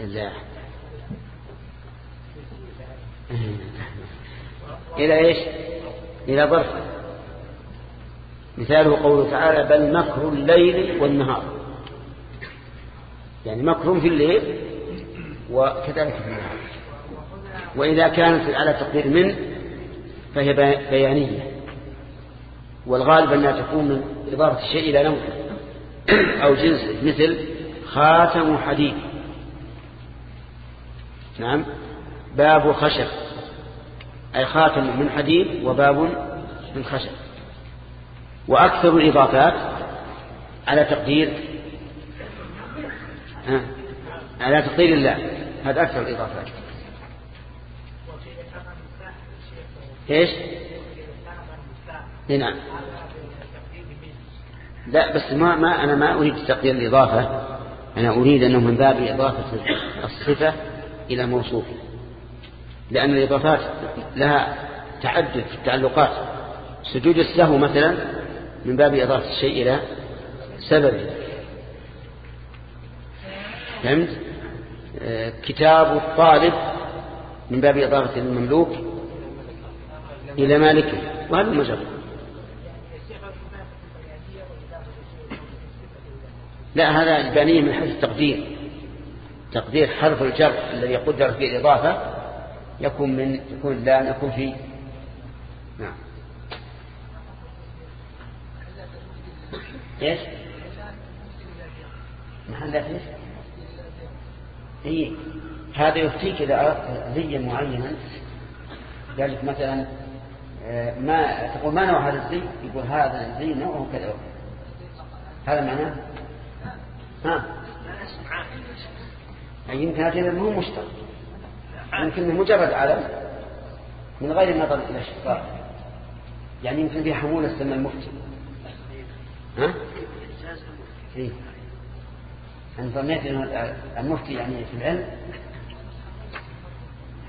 Speaker 1: لا. إلى إيش؟ إلى ظرف. مثاله قوله تعالى بل مكر الليل والنهار. يعني مكر في الليل وكذلك في النهار. وإذا كانت على تقدير من فهي بي- بيانية. والغالب أنها تكون من إضافة الشيء إلى نوع [CLEARS THROAT] أو جنس مثل خاتم حديد. نعم. باب خشب. أي خاتم من حديد وباب من خشب. وأكثر الإضافات على تقدير على تقدير الله. هذا أكثر الإضافات. إيش؟ نعم. لا بس ما, ما أنا ما أريد تقدير الإضافة. أنا أريد أنه من باب إضافة الصفة إلى موصوفه لأن الإضافات لها تعدد في التعلقات. سجود السهو مثلا من باب إضافة الشيء إلى سببه فهمت؟ آه، كتاب الطالب من باب إضافة المملوك إلى مالكه. وهذا مجرد لا هذا البانية من حيث التقدير. تقدير حرف الجر الذي يقدر فيه الإضافة يكون من يكون لا يكون فيه نعم. إيش؟ محلات إيش؟ إي هذا يفتيك اذا اردت زيا معينا قال لك مثلا آه، ما تقول ما نوع هذا الزي يقول هذا الزي نوعه كذا وكذا. هذا معناه؟ ها؟ يمكن هذا مو مشتق أنه مجرد علم من غير النظر إلى الاشتقاق يعني يمكن في حمولة تسمى المفتي ها؟ إيه؟ أنا ظنيت أنه المفتي يعني في العلم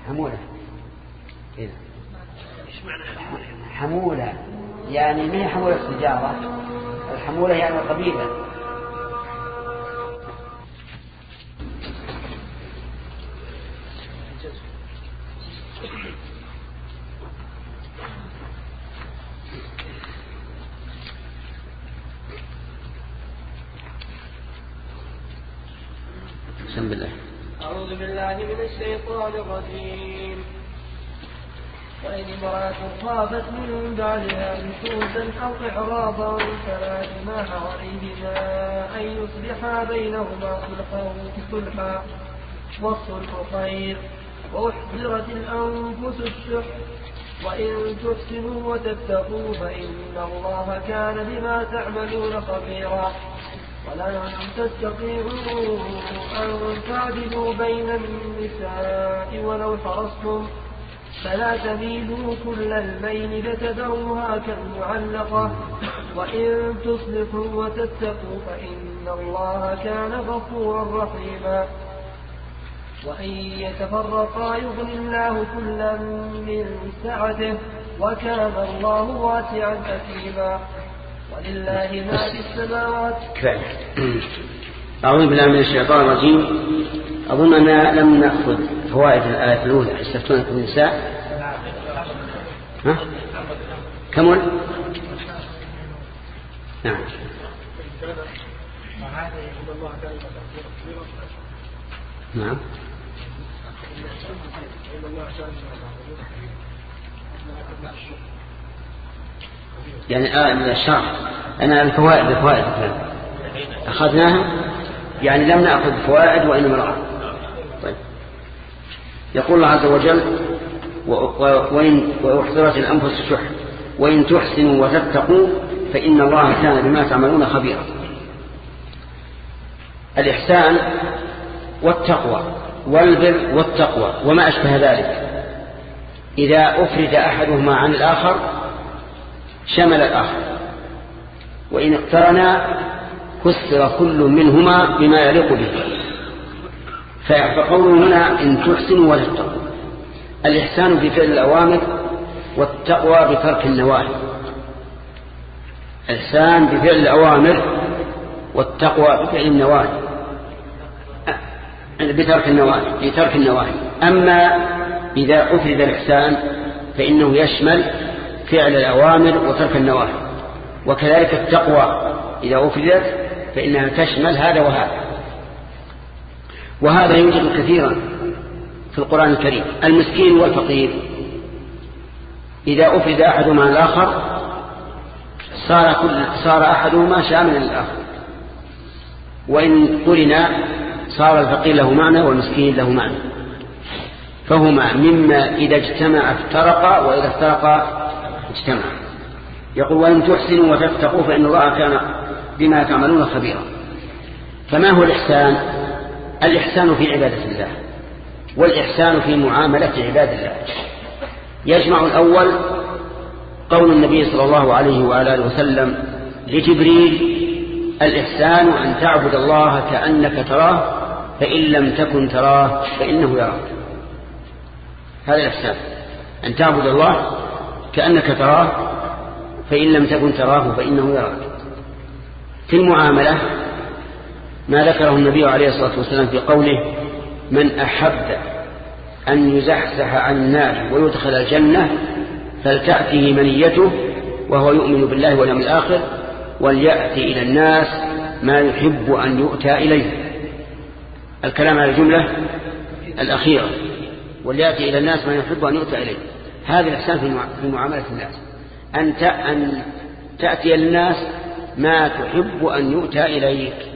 Speaker 1: حمولة إيه؟ حمولة يعني ما هي حمولة التجارة الحمولة يعني القبيلة بسم الله
Speaker 2: أعوذ بالله من الشيطان الرجيم وإن امرأة خافت من بعدها أو إعراضا فلا جناح عليهما أن يصلحا بينهما صلحا صلحا والصلح خير. وأحضرت الأنفس الشح وإن تحسنوا وتتقوا فإن الله كان بما تعملون خبيرا. ولا تستطيعوا أن تعدلوا بين النساء ولو حرصتم فلا تميلوا كل الميل فتذروها كالمعلقة. وإن تصلحوا وتتقوا فإن الله كان غفورا رحيما. وإن يتفرقا يغن الله كلا من سعته وكان الله واسعا حكيما. ولله ما في السماوات.
Speaker 1: كفاية أعوذ بالله من الشيطان الرجيم. أظن أننا لم نأخذ فوائد الآية الأولى يستفتونك النساء ها؟ كمل نعم. نعم. يعني آه الشرح أنا الفوائد الفوائد. أخذناها؟ يعني لم نأخذ فوائد وإنما رأى. يقول الله عز وجل وإن وأحضرت الأنفس الشح وإن تحسنوا وتتقوا فإن الله كان بما تعملون خبيرا. الإحسان والتقوى والبر والتقوى وما أشبه ذلك. إذا أفرد أحدهما عن الآخر شمل الآخر. وإن اقترنا فسر كل منهما بما يليق به. فقوله هنا إن تحسنوا وتتقوا. الإحسان في فعل الأوامر والتقوى بترك النواهي. الإحسان بفعل الأوامر والتقوى بفعل النواهي. بترك النواهي بترك النواهي. أما إذا أفرد الإحسان فإنه يشمل فعل الأوامر وترك النواهي. وكذلك التقوى إذا أفردت فإنها تشمل هذا وهذا. وهذا يوجد كثيرا في القرآن الكريم. المسكين والفقير. إذا أفرد أحدهما الآخر صار, كل صار أحدهما شاملا للآخر وإن قلنا صار الفقير له معنى والمسكين له معنى. فهما مما إذا اجتمع افترقا وإذا افترقا اجتمع. يقول وإن تحسنوا وتتقوا فإن الله كان بما تعملون خبيرا. فما هو الإحسان؟ الإحسان في عبادة الله والإحسان في معاملة عباد الله. يجمع الأول قول النبي صلى الله عليه وآله وسلم لجبريل الإحسان أن تعبد الله كأنك تراه فإن لم تكن تراه فإنه يراك. هذا الإحسان. أن تعبد الله كأنك تراه فإن لم تكن تراه فإنه يراك. في المعاملة ما ذكره النبي عليه الصلاة والسلام في قوله من أحب أن يزحزح عن النار ويدخل الجنة فلتأته منيته وهو يؤمن بالله واليوم الآخر وليأتي إلى الناس ما يحب أن يؤتى إليه. الكلام على الجملة الأخيرة وليأتي إلى الناس ما يحب أن يؤتى إليه. هذا الإحسان في معاملة الناس. أن تأتي للناس ما تحب أن يؤتى إليك.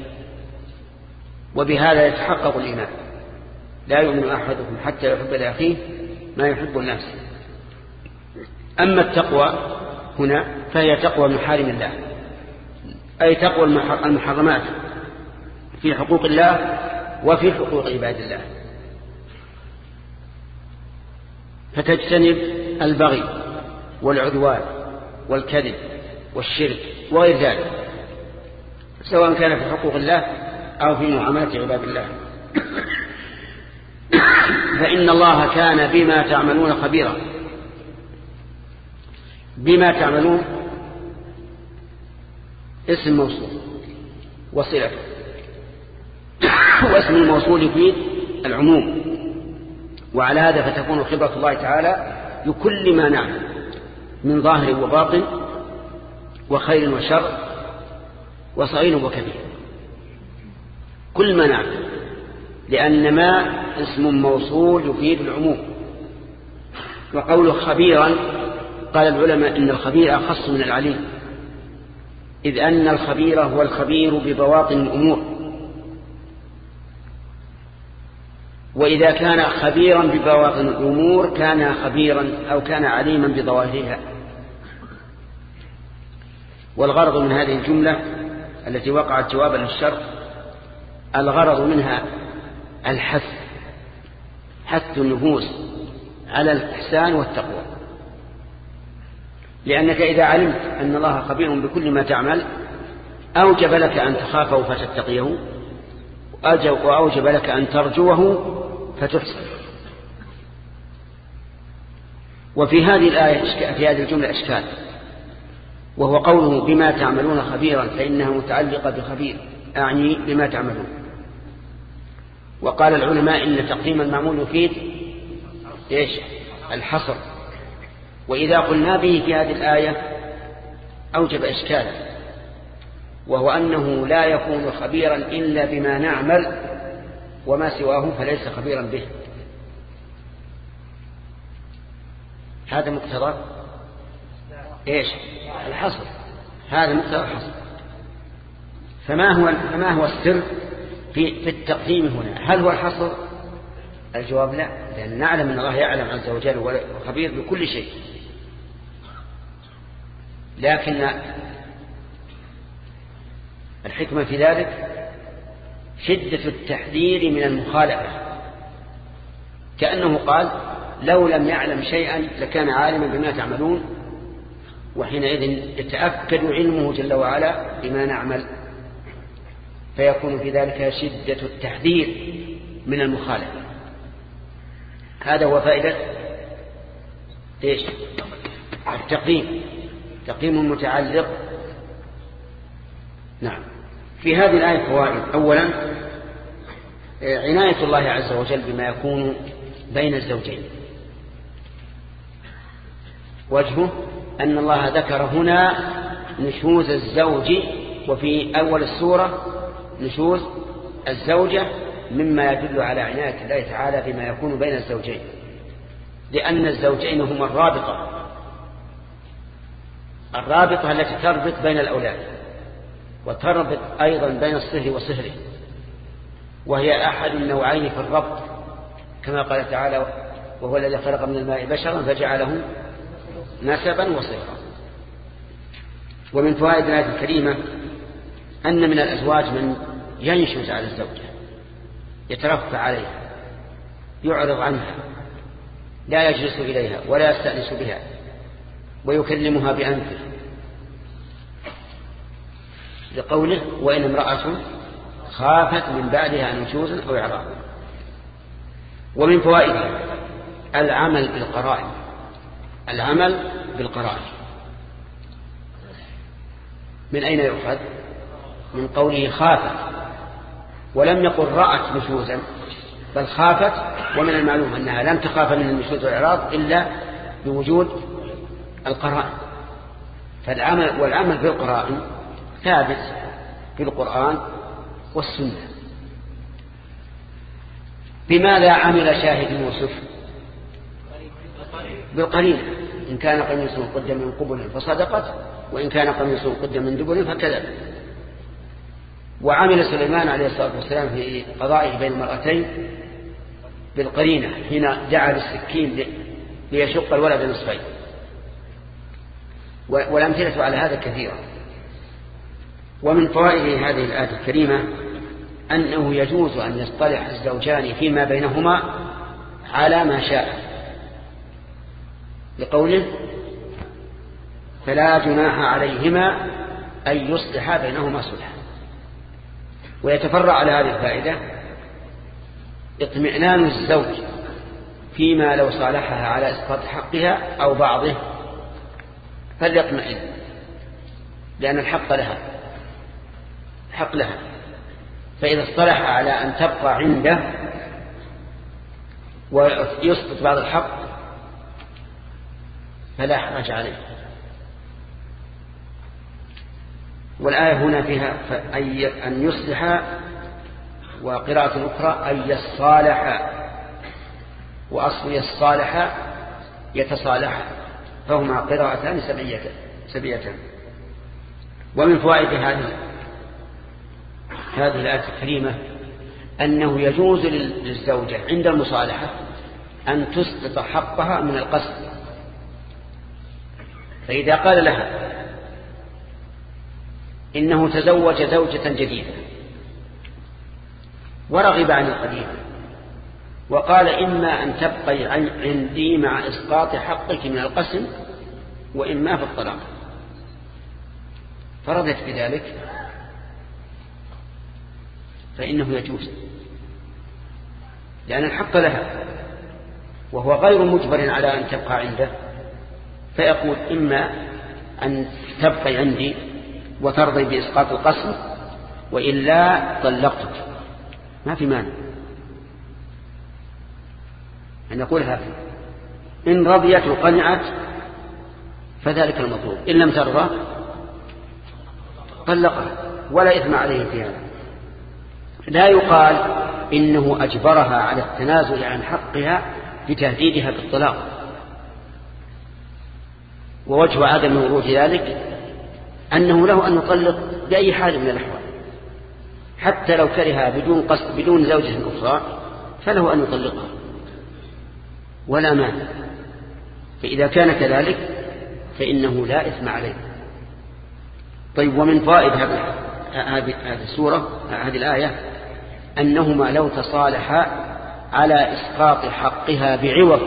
Speaker 1: وبهذا يتحقق الإيمان. لا يؤمن أحدكم حتى يحب لأخيه ما يحب الناس. أما التقوى هنا فهي تقوى محارم الله أي تقوى المحرمات في حقوق الله وفي حقوق عباد الله. فتجتنب البغي والعدوان والكذب والشرك وغير ذلك سواء كان في حقوق الله أو في معاملة عباد الله. فإن الله كان بما تعملون خبيرا. بما تعملون اسم موصول وصلة. واسم الموصول يفيد العموم. وعلى هذا فتكون خبرة الله تعالى لكل ما نعمل من ظاهر وباطن وخير وشر وصغير وكبير. كل ما نعمل لأن ما اسم موصول يفيد العموم. وقوله خبيرا قال العلماء إن الخبير أخص من العليم إذ أن الخبير هو الخبير ببواطن الأمور. وإذا كان خبيرا ببواطن الأمور كان خبيرا أو كان عليما بظواهرها. والغرض من هذه الجملة التي وقعت جوابا للشرط الغرض منها الحث حث النفوس على الإحسان والتقوى. لأنك إذا علمت أن الله خبير بكل ما تعمل أوجب لك أن تخافه فتتقيه وأوجب لك أن ترجوه فتحسن. وفي هذه الآية في هذه الجملة إشكال وهو قوله بما تعملون خبيرا فإنها متعلقة بخبير. أعني لما تعملون. وقال العلماء إن تقديم المعمول يفيد إيش؟ الحصر. وإذا قلنا به في هذه الآية أوجب إشكالا وهو أنه لا يكون خبيرا إلا بما نعمل وما سواه فليس خبيرا به. هذا مقتضى إيش؟ الحصر. هذا مقتضى الحصر. فما هو فما هو السر في في التقديم هنا؟ هل هو الحصر؟ الجواب لا لأن نعلم أن الله يعلم عز وجل وخبير بكل شيء. لكن الحكمة في ذلك شدة التحذير من المخالفة. كأنه قال لو لم يعلم شيئا لكان عالما بما تعملون. وحينئذ يتأكد علمه جل وعلا بما نعمل. فيكون في ذلك شدة التحذير من المخالفة. هذا هو فائدة إيش؟ التقييم تقييم متعلق. نعم. في هذه الآية فوائد. أولا عناية الله عز وجل بما يكون بين الزوجين. وجهه أن الله ذكر هنا نشوز الزوج وفي أول السورة نشوز الزوجة مما يدل على عناية الله تعالى فيما يكون بين الزوجين لأن الزوجين هما الرابطة الرابطة التي تربط بين الأولاد وتربط أيضا بين الصهر وصهره وهي أحد النوعين في الربط كما قال تعالى وهو الذي خلق من الماء بشرا فجعله نسبا وصهرا. ومن فوائد الآية الكريمة أن من الأزواج من ينشز على الزوجة يترفع عليها يعرض عنها لا يجلس إليها ولا يستأنس بها ويكلمها بأنفه لقوله وإن امرأة خافت من بعدها نشوزا أو إعراضا ومن فوائدها العمل بالقرائن العمل بالقرائن. من أين يؤخذ؟ من قوله خافت ولم يقل رأت نشوزا بل خافت ومن المعلوم أنها لم تخاف من النشوز والإعراض إلا بوجود القرائن. فالعمل والعمل بالقرائن ثابت في القرآن والسنة. بماذا عمل شاهد يوسف؟ بالقرينة إن كان قميصه قد من قبل فصدقت وإن كان قميصه قد من دبر فكذب وعمل سليمان عليه الصلاة والسلام في قضائه بين المرأتين بالقرينة حين دعا بالسكين ليشق الولد نصفين. والأمثلة على هذا كثيرة. ومن فوائد هذه الآية الكريمة أنه يجوز أن يصطلح الزوجان فيما بينهما على ما شاء. لقوله فلا جناح عليهما أن يصلحا بينهما صلحا. ويتفرع على هذه الفائدة اطمئنان الزوج فيما لو صالحها على إسقاط حقها أو بعضه فليطمئن لأن الحق لها الحق لها. فإذا اصطلح على أن تبقى عنده ويسقط بعض الحق فلا حرج عليه. والآية هنا فيها أن يصلح وقراءة أخرى أن يصالح. وأصل يصالح يتصالح فهما قراءتان سبعية سبعيتان. ومن فوائد هذه هذه الآية الكريمة أنه يجوز للزوجة عند المصالحة أن تسقط حقها من القصد فإذا قال لها إنه تزوج زوجة جديدة ورغب عن القديمة وقال إما أن تبقي عندي مع إسقاط حقك من القسم وإما في الطلاق. فرضت بذلك. فإنه يجوز. لأن الحق لها. وهو غير مجبر على أن تبقى عنده. فيقول إما أن تبقي عندي وترضي بإسقاط القسم وإلا طلقتك. ما في مانع أن يقول هكذا إن رضيت وقنعت فذلك المطلوب. إن لم ترضى طلقها ولا إثم عليه في هذا. لا يقال إنه أجبرها على التنازل عن حقها بتهديدها بالطلاق. ووجه عدم ورود ذلك أنه له أن يطلق بأي حال من الأحوال. حتى لو كرهها بدون قصد بدون زوجة أخرى فله أن يطلقها. ولا مانع. فإذا كان كذلك فإنه لا إثم عليه. طيب ومن فائد هذه السورة هذه الآية أنهما لو تصالحا على إسقاط حقها بعوض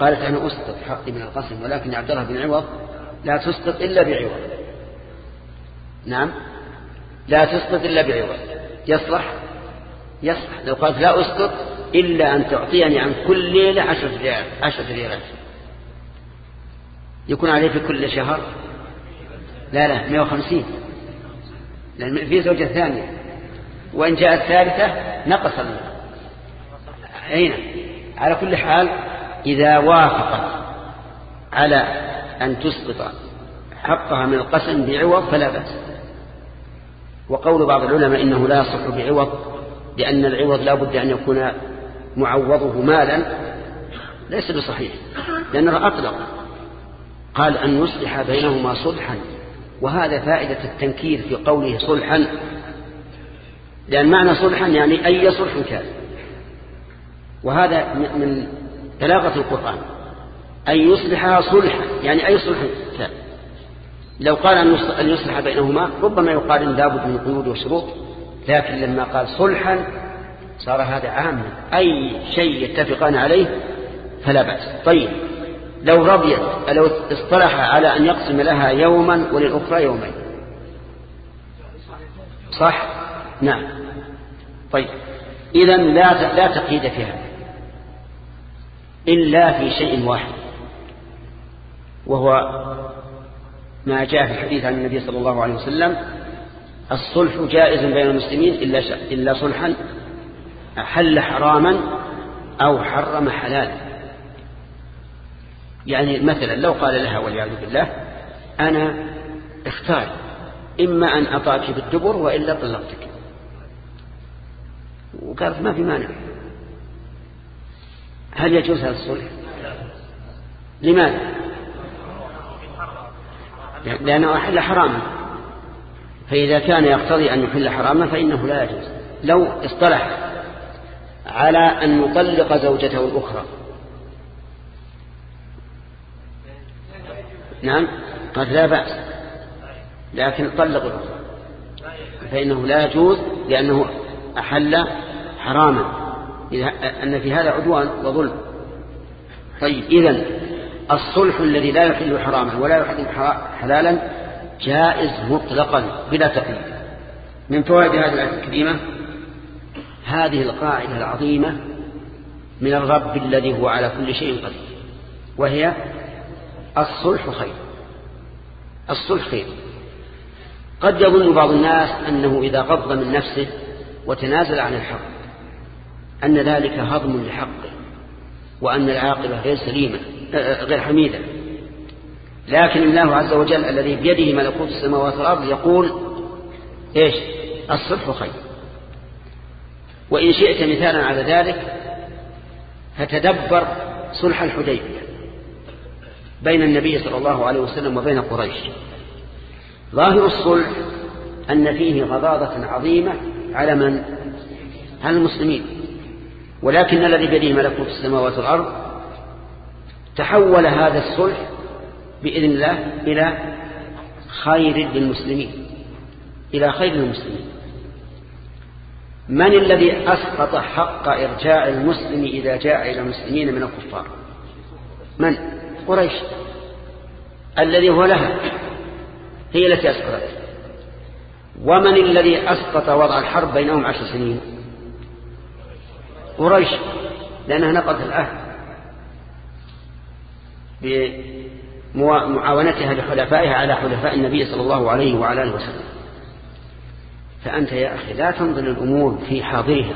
Speaker 1: قالت أنا أسقط حقي من القسم ولكن عبد الله بن عوض لا تسقط إلا بعوض. نعم. لا تسقط إلا بعوض. يصلح؟ يصلح. لو قالت لا أسقط إلا أن تعطيني عن كل ليلة عشرة ريال عشرة ريالات. يكون عليه في كل شهر؟ لا لا 150 لأن في زوجة ثانية. وإن جاءت ثالثة نقص أين؟ على كل حال إذا وافقت على أن تسقط حقها من القسم بعوض فلا بأس. وقول بعض العلماء إنه لا يصح بعوض لأن العوض لا بد أن يكون معوضه مالا ليس بصحيح لأنه أطلق. قال أن يصلح بينهما صلحا وهذا فائدة التنكير في قوله صلحا. لأن معنى صلحا يعني أي صلح كان. وهذا من بلاغة القرآن. أن يصلحها صلحا يعني أي صلح؟ لو قال أن يصلح بينهما ربما يقال إن لابد من قيود وشروط لكن لما قال صلحا صار هذا عاما. أي شيء يتفقان عليه فلا بأس. طيب لو رضيت لو اصطلح على أن يقسم لها يوما وللأخرى يومين. صح؟ نعم. طيب إذا لا لا تقييد فيها. إلا في شيء واحد وهو ما جاء في الحديث عن النبي صلى الله عليه وسلم الصلح جائز بين المسلمين إلا إلا صلحا أحل حراما أو حرم حلالا. يعني مثلا لو قال لها والعياذ بالله أنا اختار إما أن أطاك بالدبر وإلا طلقتك. وقالت ما في مانع. هل يجوز هذا الصلح؟ لماذا؟ لأنه أحل حراما. فإذا كان يقتضي أن يحل حراما فإنه لا يجوز. لو اصطلح على أن يطلق زوجته الأخرى. نعم قال لا بأس. لكن طلق الأخرى. فإنه لا يجوز لأنه أحل حراما. أن في هذا عدوان وظلم. طيب إذن الصلح الذي لا يحل حراما ولا يحل حلالا جائز مطلقا بلا تقييد من فوائد هذه الآية الكريمة؟ هذه القاعدة العظيمة من الرب الذي هو على كل شيء قدير وهي الصلح خير. الصلح خير. قد يظن بعض الناس أنه إذا غض من نفسه وتنازل عن الحق أن ذلك هضم لحقه وأن العاقبة غير سليمة غير حميدة. لكن الله عز وجل الذي بيده ملكوت السماوات والأرض يقول إيش؟ الصلح خير. وإن شئت مثالا على ذلك فتدبر صلح الحديبية بين النبي صلى الله عليه وسلم وبين قريش. ظاهر الصلح أن فيه غضاضة عظيمة على من؟ على المسلمين. ولكن الذي بيده ملكوت السماوات والأرض تحول هذا الصلح بإذن الله إلى خير للمسلمين إلى خير للمسلمين. من الذي أسقط حق إرجاع المسلم إذا جاء إلى المسلمين من الكفار؟ من؟ قريش. الذي هو لها هي التي أسقطت. ومن الذي أسقط وضع الحرب بينهم عشر سنين؟ قريش لأنها نقضت العهد بمعاونتها لحلفائها على حلفاء النبي صلى الله عليه وعلى آله وسلم. فأنت يا أخي لا تنظر الأمور في حاضرها.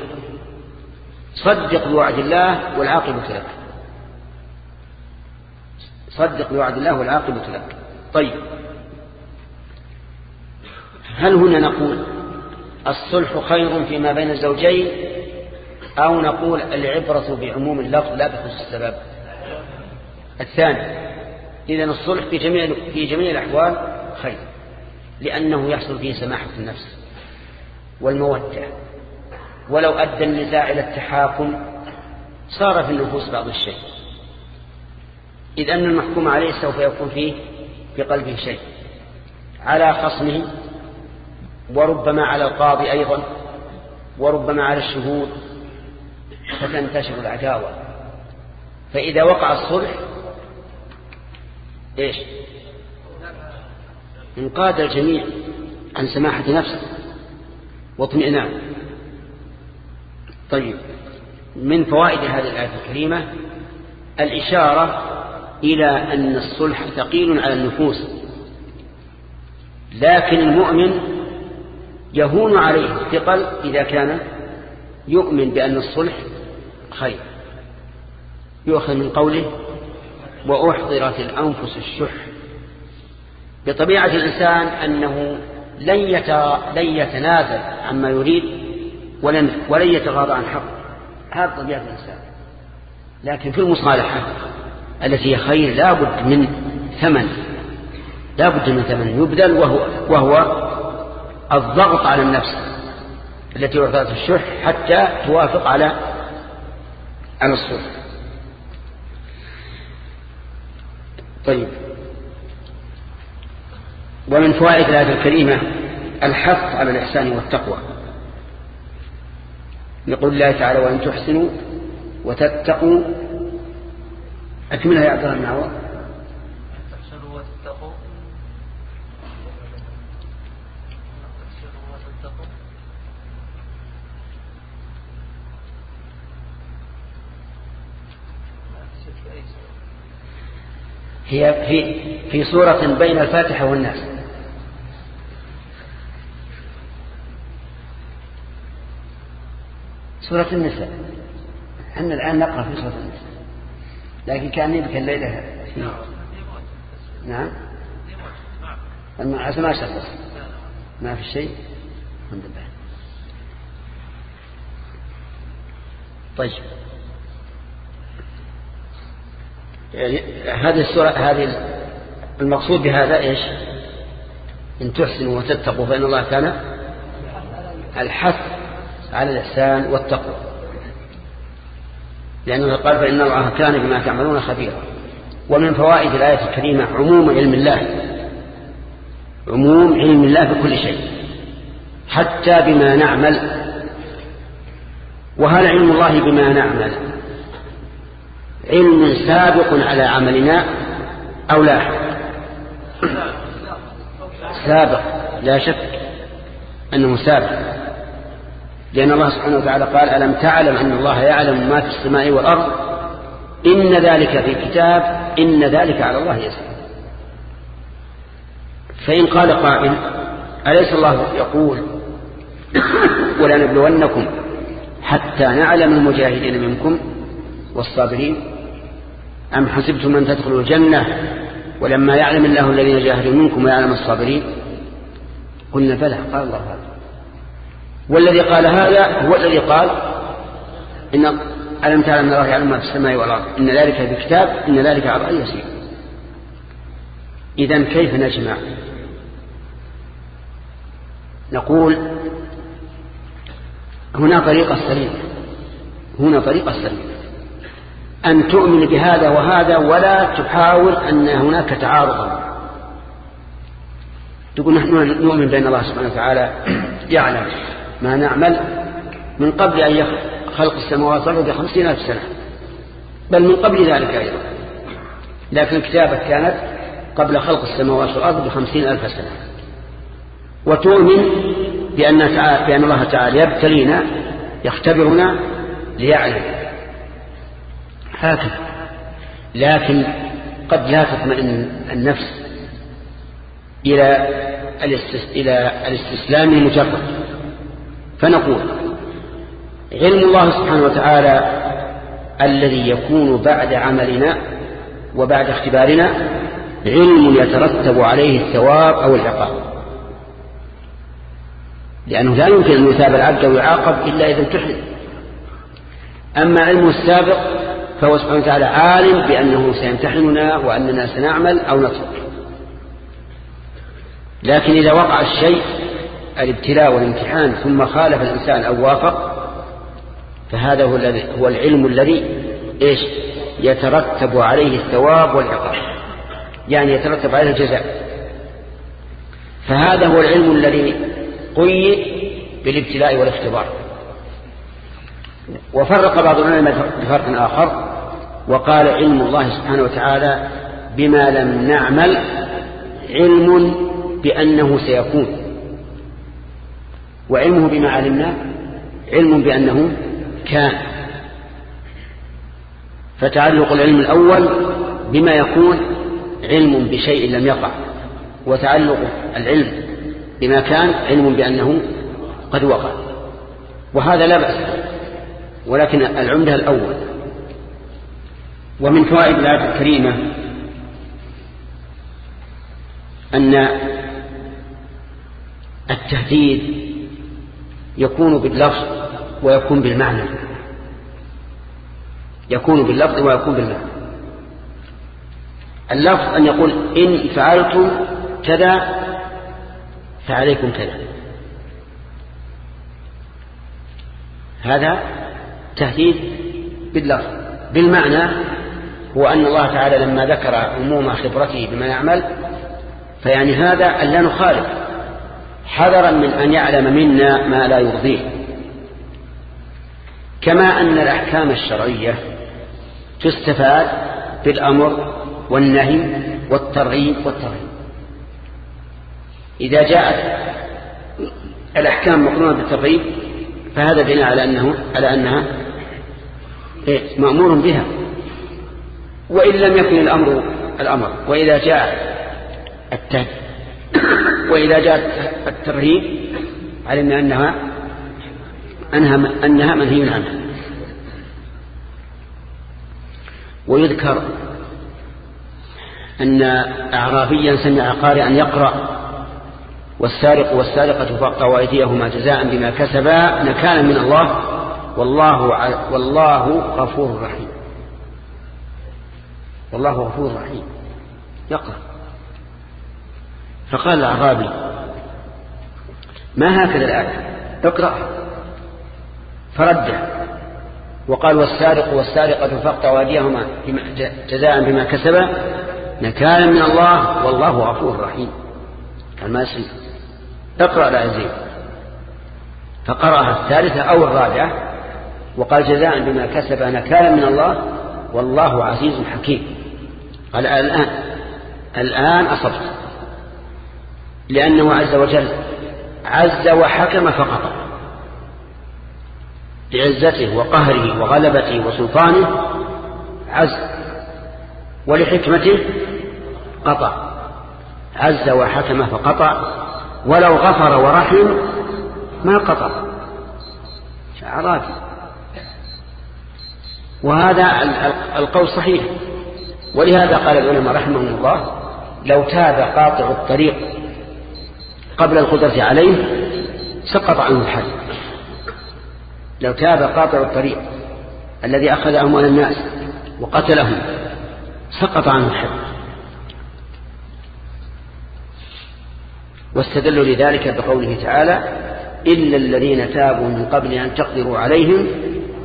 Speaker 1: صدق بوعد الله والعاقبة لك. صدق بوعد الله والعاقبة لك. طيب. هل هنا نقول الصلح خير فيما بين الزوجين؟ أو نقول العبرة بعموم اللفظ لا بخصوص السبب. الثاني إذا الصلح في جميع في جميع الأحوال خير لأنه يحصل فيه سماحة النفس والمودة. ولو أدى النزاع إلى التحاكم صار في النفوس بعض الشيء. إذ أن المحكوم عليه سوف يكون فيه في قلبه شيء. على خصمه وربما على القاضي أيضا وربما على الشهود فتنتشر العداوة فإذا وقع الصلح إيش؟ انقاد الجميع عن سماحة نفسه واطمئنان. طيب من فوائد هذه الآية الكريمة؟ الإشارة إلى أن الصلح ثقيل على النفوس. لكن المؤمن يهون عليه الثقل إذا كان يؤمن بأن الصلح خير. يؤخذ من قوله وأحضرت الأنفس الشح. بطبيعة الإنسان أنه لن, لن يتنازل عما يريد ولن, ولن يتغاضى عن حق هذا طبيعة الإنسان. لكن في المصالحة التي هي خير لا بد من ثمن. لا بد من ثمن. يبذل وهو, وهو الضغط على النفس. التي أعطت الشح حتى توافق على على الصلح طيب. ومن فوائد الآية الكريمة الحث على الإحسان والتقوى. يقول الله تعالى وأن تحسنوا وتتقوا. أكملها يا عبد الله بن عوض هي في في سورة بين الفاتحة والناس. سورة النساء. إحنا الآن نقرأ في سورة النساء. لكن كان يبكي الليلة. نعم. عسى ما شخص ما في شيء؟ الحمد لله. طيب. يعني هذه السورة هذه المقصود بهذا إيش؟ إن تحسنوا وتتقوا فإن الله كان الحث على الإحسان والتقوى. لأنه قال فإن الله كان بما تعملون خبيرا. ومن فوائد الآية الكريمة عموم علم الله عموم علم الله بكل شيء حتى بما نعمل. وهل علم الله بما نعمل؟ علم سابق على عملنا أو لاحق سابق لا شك أنه سابق. لأن الله سبحانه وتعالى قال ألم تعلم أن الله يعلم ما في السماء والأرض؟ إن ذلك في كتاب إن ذلك على الله يسير. فإن قال قائل أليس الله يقول [COUGHS] ولنبلونكم حتى نعلم المجاهدين منكم والصابرين؟ أم حسبتم أن تدخلوا الجنة ولما يعلم الله الذين جاهدوا منكم ويعلم الصابرين؟ قلنا بلى قال الله هذا والذي قال هذا هو الذي قال إن ألم تعلم الله يعلم ما في السماء والأرض؟ إن ذلك في كتاب إن ذلك على يسير. إذا كيف نجمع؟ نقول هنا طريقة سليمة هنا طريقة سليمة أن تؤمن بهذا وهذا ولا تحاول أن هناك تعارضا تقول نحن نؤمن بأن الله سبحانه وتعالى يعلم ما نعمل من قبل أن يخلق السماوات والأرض بخمسين ألف سنة. بل من قبل ذلك أيضا. لكن الكتابة كانت قبل خلق السماوات والأرض بخمسين ألف سنة. وتؤمن بأن, بأن الله تعالى يبتلينا يختبرنا ليعلم. هكذا لكن قد لا تطمئن النفس إلى إلى الاستسلام المجرد. فنقول علم الله سبحانه وتعالى الذي يكون بعد عملنا وبعد اختبارنا علم يترتب عليه الثواب أو العقاب. لأنه لا يمكن أن يثاب العبد أو يعاقب إلا إذا امتحن. أما علمه السابق فهو سبحانه وتعالى عالم بأنه سيمتحننا وأننا سنعمل أو نترك. لكن إذا وقع الشيء الابتلاء والامتحان ثم خالف الإنسان أو وافق فهذا هو, الذي هو العلم الذي إيش؟ يترتب عليه الثواب والعقاب. يعني يترتب عليه الجزاء. فهذا هو العلم الذي قيد بالابتلاء والاختبار. وفرق بعض العلماء بفرق آخر. وقال علم الله سبحانه وتعالى بما لم نعمل علم بأنه سيكون. وعلمه بما علمنا علم بأنه كان. فتعلق العلم الأول بما يكون علم بشيء لم يقع وتعلق العلم بما كان علم بأنه قد وقع. وهذا لا بأس ولكن العمدة الأول. ومن فوائد الآية الكريمة أن التهديد يكون باللفظ ويكون بالمعنى. يكون باللفظ ويكون بالمعنى. اللفظ أن يقول إن فعلتم كذا فعليكم كذا. هذا تهديد باللفظ. بالمعنى هو أن الله تعالى لما ذكر عموم خبرته بما يعمل فيعني هذا أن لا نخالف. حذرا من أن يعلم منا ما لا يرضيه. كما أن الأحكام الشرعية تستفاد بالأمر والنهي والترغيب والترهيب. إذا جاءت الأحكام مقرونة بالترغيب فهذا دليل على أنه على أنها إيه مأمور بها. وإن لم يكن الأمر الأمر. وإذا جاء التهديد وإذا جاء الترهيب علمنا أنها أنها, أنها منهي عنها. ويذكر أن أعرابيا سمع قارئا يقرأ والسارق والسارقة فاقطعوا أيديهما جزاء بما كسبا نكالا من الله والله والله غفور رحيم. والله غفور رحيم. يقرأ. فقال الأعرابي ما هكذا الآية؟ اقرأ. فرده وقال والسارق والسارقة فاقطعوا أيديهما جزاء بما كسبا نكالا من الله والله غفور رحيم. قال ما يصير اقرأ لا يزيد فقرأها الثالثة أو الرابعة وقال جزاء بما كسب نكالا من الله والله عزيز حكيم. قال الآن الآن أصبت. لأنه عز وجل عز وحكم فقط. لعزته وقهره وغلبته وسلطانه عز ولحكمته قطع. عز وحكم فقطع. ولو غفر ورحم ما قطع. أعراضي وهذا القول صحيح. ولهذا قال العلماء رحمهم الله لو تاب قاطع الطريق قبل القدرة عليه سقط عنه الحد لو تاب قاطع الطريق الذي أخذ أموال الناس وقتلهم سقط عنه الحد واستدلوا لذلك بقوله تعالى إلا الذين تابوا من قبل أن تقدروا عليهم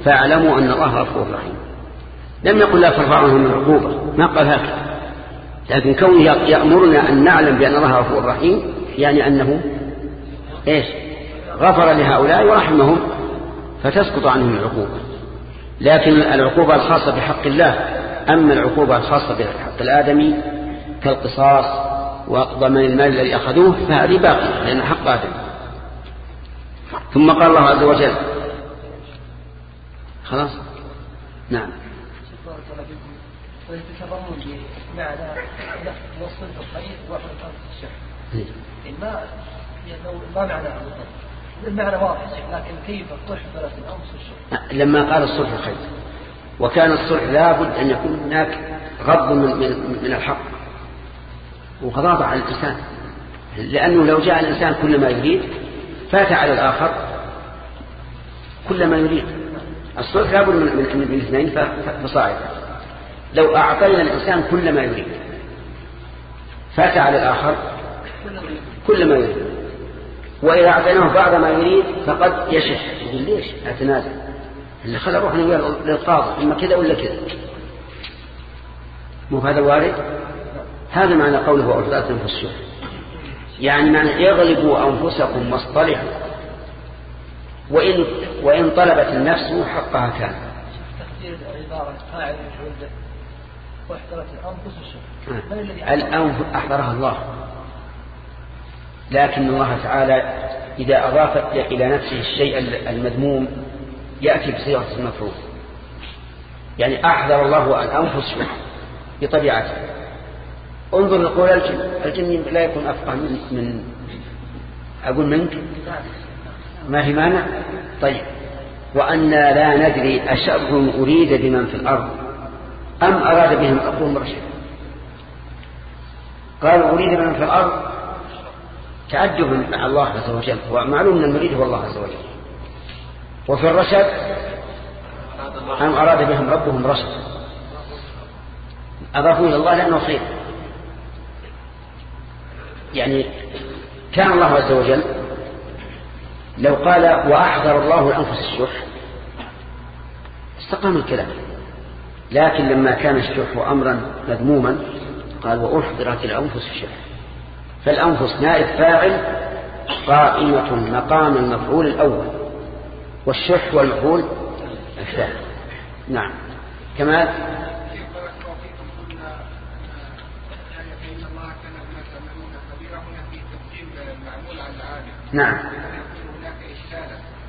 Speaker 1: فاعلموا أن الله غفور رحيم. لم يقل لا ترفعهم العقوبة ما قال هكذا. لكن كونه يأمرنا أن نعلم بأن الله غفور رحيم يعني أنه إيش؟ غفر لهؤلاء ورحمهم فتسقط عنهم العقوبة. لكن العقوبة الخاصة بحق الله أما العقوبة الخاصة بحق الآدمي كالقصاص وضمن المال الذي أخذوه فهذه باقية لأن حق آدم. ثم قال الله عز وجل خلاص؟ نعم.
Speaker 5: ويتكرمون بمعنى وصلت الخير الشر ما ما معنى المعنى واضح لكن كيف الامر الشر
Speaker 1: لما قال الصلح خير وكان الصلح لابد أن يكون هناك غض من, من, من الحق. وغضاضة على الإنسان. لأنه لو جاء الإنسان كل ما يريد فات على الآخر كل ما يريد. الصلح لابد من, من, من الاثنين فصاعدا لو أعطينا الإنسان كل ما يريد. فات على الآخر. كل ما يريد. وإذا أعطيناه بعض ما يريد فقد يشح. يقول ليش؟ أتنازل. اللي خلى روحنا للقاضي. إما كذا ولا كذا. مو هذا وارد هذا معنى قوله في الشح يعني معنى اغلبوا أنفسكم واصطلحوا. وإن, وإن طلبت النفس حقها كان.
Speaker 2: تقدير العبارة فاعل واحضرت الأنفس من الذي
Speaker 1: الأنف أحضرها الله. لكن الله تعالى إذا أضاف إلى نفسه الشيء المذموم يأتي بصيغة المفعول. يعني أحذر الله الأنفس بطبيعته. انظر لقول الجن. الجن لا يكون أفقه من, من أقول منك؟ ما في مانع طيب. وأنا لا ندري أشر أريد بمن في الأرض. أم أراد بهم ربهم رشدا؟ قالوا أريد بمن في الأرض تعجب مع الله عز وجل ومعلوم أن المريد هو الله عز وجل. وفي الرشد أم أراد بهم ربهم رشد؟ أضافوا إلى الله لأنه خير. يعني كان الله عز وجل لو قال وأحضر الله الأنفس الشح استقام الكلام. لكن لما كان الشح أمرا مذموما قال وأحضرت الأنفس الشح فالأنفس نائب فاعل قائمة مقام المفعول الأول والشح والمفعول الثاني. نعم. كمال نعم.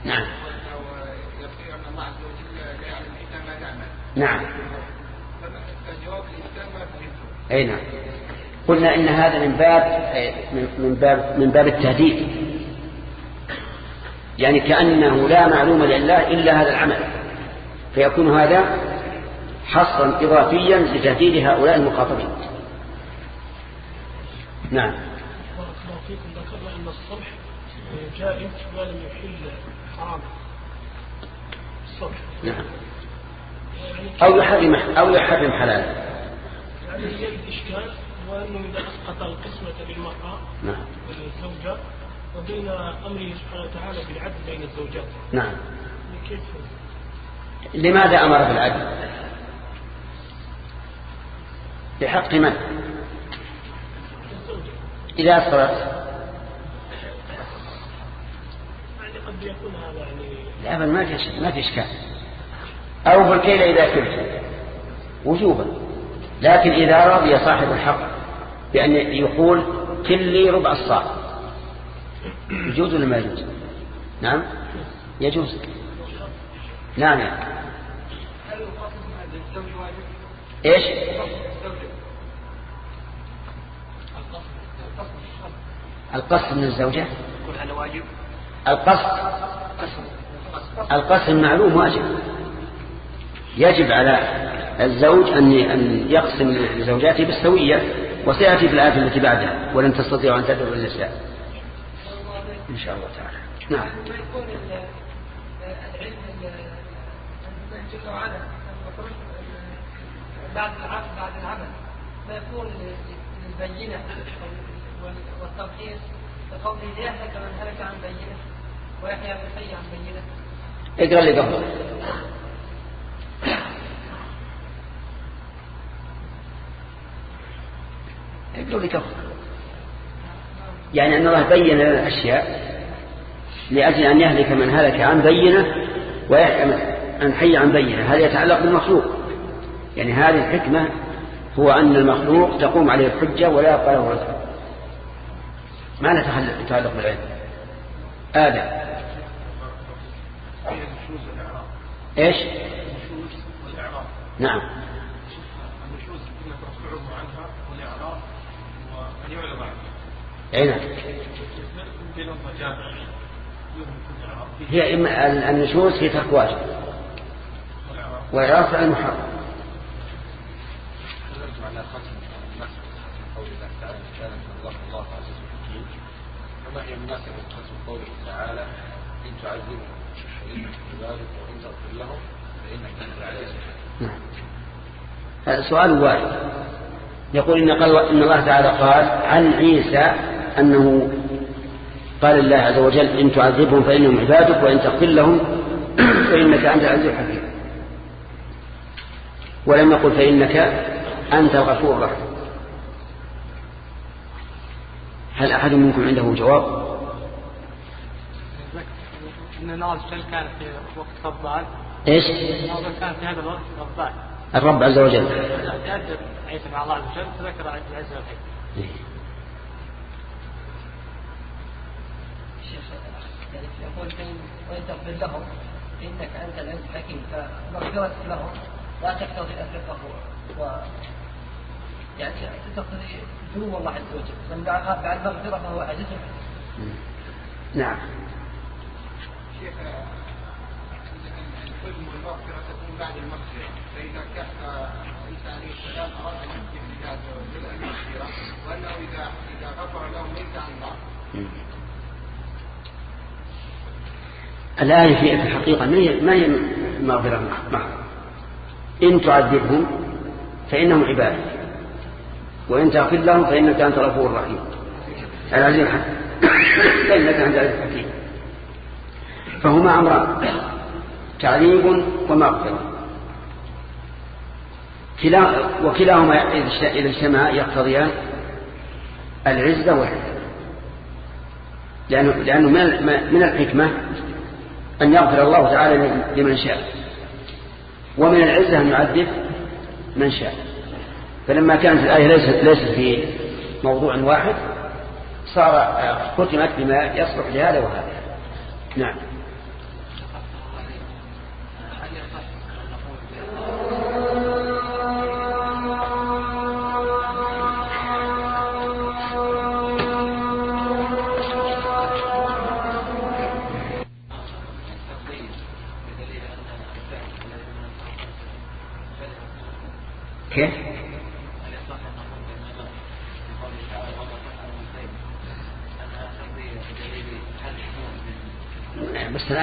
Speaker 1: نعم. نعم. أي نعم. قلنا إن هذا من باب من باب من باب التهديد. يعني كأنه لا معلوم لله إلا هذا العمل. فيكون هذا حصرا اضافيا لتهديد هؤلاء المخاطبين. نعم.
Speaker 6: فيكم ذكرنا ان الصلح جائز ما لم يحل حرام الصلح
Speaker 1: نعم. أو يحرم أو يحرم حلالا
Speaker 6: يعني هي الإشكال هو أنه إذا أسقط القسمة للمراه
Speaker 1: نعم.
Speaker 6: والزوجة وبين أمره سبحانه وتعالى بالعدل بين الزوجات.
Speaker 1: نعم.
Speaker 6: كيف
Speaker 1: لماذا أمر بالعدل؟ بحق من؟
Speaker 6: الزوجة.
Speaker 1: اذا اسرت
Speaker 6: يعني قد يكون هذا يعني
Speaker 1: لا بل ما في ما في إشكال. أو بالكيل إذا كلت وجوبا. لكن إذا رضي صاحب الحق بأن يقول كلي ربع الصاع يجوز ولا ما يجوز؟ نعم؟ يجوز. نعم؟
Speaker 2: إيش؟ القصد من
Speaker 1: الزوجة؟ القصد. القصد معلوم واجب. يجب على الزوج أن يقسم لزوجاته بالسوية وسيأتي في الآية التي بعدها ولن تستطيعوا أن تدعوا النساء إن شاء الله تعالى. نعم.
Speaker 2: بعد العمل بعد العمل ما يكون للبينة وال- والتمحيص كقوله ليهلك من هلك عن بينة ويحيى من حي عن بينة
Speaker 1: اقرأ اللي قبله. اللي قبله يعني أن الله بين لنا الأشياء لأجل أن يهلك من هلك عن بينة ويحيى من حي عن بينة. هذا يتعلق بالمخلوق. يعني هذه الحكمة هو أن المخلوق تقوم عليه الحجة ولا يبقى له رزق. ما يتعلق بالعلم. آدم. إيش؟ نعم
Speaker 6: النشوز انك ترفعه عنها والاعراض وان يعلم عنها
Speaker 1: اي نعم هي إما ال- النشوز هي ترك واجب وإعراف عن
Speaker 7: فما هي مناسبة ختم قوله تعالى إن تعذبهم عبادك وإن تغفر لهم فإنك العزيز الحكيم
Speaker 1: نعم. هذا سؤال وارد يقول إن, قال إن الله تعالى قال عن عيسى أنه قال الله عز وجل إن تعذبهم فإنهم عبادك وإن تغفر لهم [CLEARS THROAT] فإنك أنت العزيز الحكيم. ولم يقل فإنك أنت الغفور الرحيم. هل أحد منكم عنده جواب؟
Speaker 3: عز وجل كان في وقت غضبان
Speaker 1: إيش؟
Speaker 3: عز وجل كان في هذا الوقت غضبان
Speaker 1: الرب عز وجل.
Speaker 3: تأدب عيسى مع الله عز وجل فذكر العز والحكمة
Speaker 2: الشيخ يعني يقول فإن وإن تغفر لهم فإنك أنت العزيز الحكيم فمغفرة لهم لا تقتضي و يعني تقتضي ذنوب الله عز وجل من بعد بعد المغفرة فهو عزيز
Speaker 1: نعم.
Speaker 7: شيخ الحلم والمغفرة تكون بعد المغفرة فإذا عيسى عليه السلام أراد أن عز وجل المغفرة وأنه إذا إذا غفر لهم ليس عن بعض.
Speaker 1: الآية في الحقيقة ما هي ما هي مغفرة محضة إن تعذبهم فإنهم عبادك وإن تغفر لهم فإنك أنت الغفور الرحيم. العزيز الحكيم فإنك أنت الحكيم. فهما أمران تعذيب ومغفرة. كلا وكلاهما إذا اجتمع يقتضيان العزة والحكمة لأنه, لأنه من الحكمة أن يغفر الله تعالى لمن شاء. ومن العزة أن يعذب من شاء. فلما كانت الآية ليست, ليست في موضوع واحد صار ختمت بما يصلح لهذا وهذا. نعم.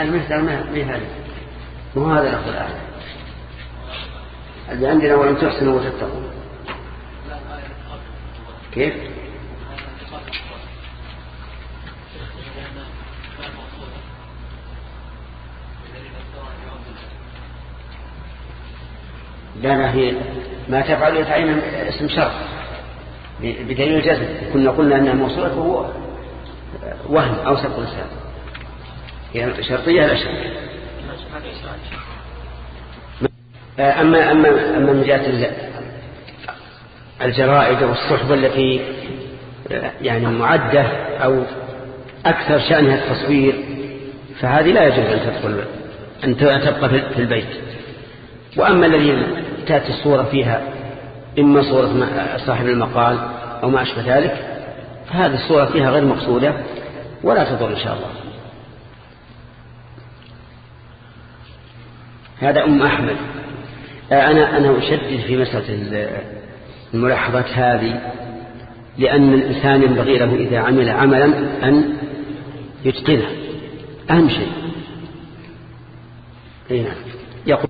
Speaker 1: الآن مثل ما هذا مو هذا لفظ الآية اللي عندنا ولم تحسنوا وتتقوا. كيف؟ لا لا هي ما تفعل يتعين اسم شرط. بدليل الجزم. كنا قلنا انها موصوله فهو وهم أو سبق لسان هي شرطية لا شك اما اما أما من جهة الجرائد أو الصحبة التي يعني معدة أو أكثر شأنها التصوير فهذه لا يجوز أن تدخل أن تبقى في البيت. وأما الذي تأتي الصورة فيها إما صورة صاحب المقال أو ما أشبه ذلك فهذه الصورة فيها غير مقصودة ولا تضر إن شاء الله. هذا أم أحمد. أنا أنا أشدد في مسألة الملاحظات هذه لأن الإنسان ينبغي له إذا عمل عملا أن يتقنه أهم شيء. نعم. يقول.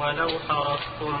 Speaker 8: ولو حرصتم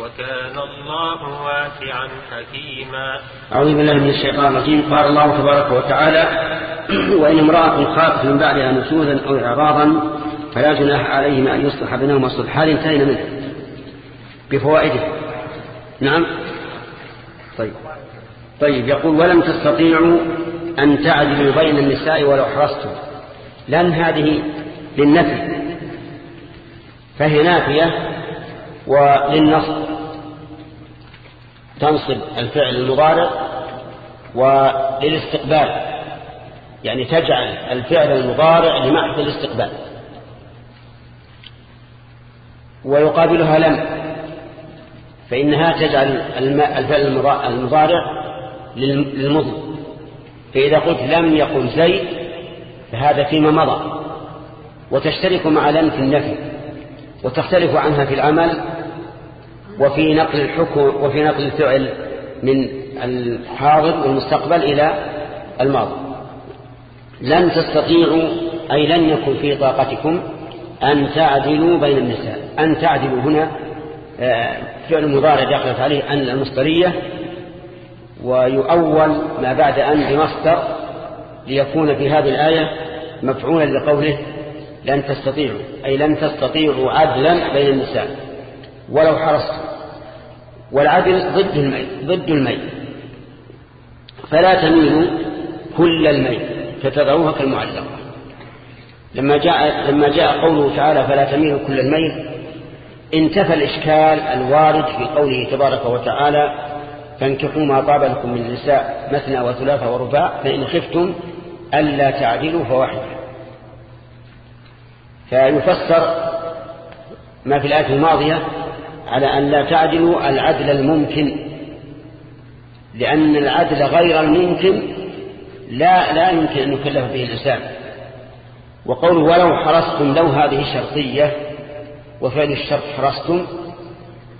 Speaker 8: وكان الله واسعا حكيما.
Speaker 1: أعوذ بالله من الشيطان الرجيم. قال الله تبارك وتعالى [CLEARS THROAT] وإن امرأة خافت من بعدها نشوزا أو إعراضا فلا جناح عليهما أن يصلح بينهما صلحا انتهينا منه. بفوائده. نعم. طيب. طيب يقول ولم تستطيعوا أن تعدلوا بين النساء ولو حرصتم. لأن هذه للنفي. فهي نافية. وللنصب تنصب الفعل المضارع وللاستقبال يعني تجعل الفعل المضارع لمحض الاستقبال. ويقابلها لم فإنها تجعل الفعل المضارع للمضي فإذا قلت لم يقل زيد فهذا فيما مضى. وتشترك مع لم في النفي وتختلف عنها في العمل وفي نقل الحكم وفي نقل الفعل من الحاضر والمستقبل إلى الماضي. لن تستطيعوا أي لن يكن في طاقتكم أن تعدلوا بين النساء. أن تعدلوا هنا آه، فعل مضارع دخلت عليه أن المصدرية ويؤول ما بعد أن بمصدر ليكون في هذه الآية مفعولا لقوله لن تستطيعوا أي لن تستطيعوا عدلا بين النساء. ولو حرصتم والعدل ضد الميل ضد الميل فلا تميلوا كل الميل فتضعوها كالمعلقة. لما جاء, لما جاء قوله تعالى فلا تميلوا كل الميل انتفى الإشكال الوارد في قوله تبارك وتعالى فانكحوا ما طاب لكم من النساء مثنى وثلاثة ورباع فإن خفتم ألا تعدلوا فواحدة. فيفسر ما في الآية الماضية على أن لا تعدلوا العدل الممكن. لأن العدل غير الممكن لا لا يمكن أن يكلف به الإنسان. وقوله ولو حرصتم لو هذه شرطية وفعل الشرط حرصتم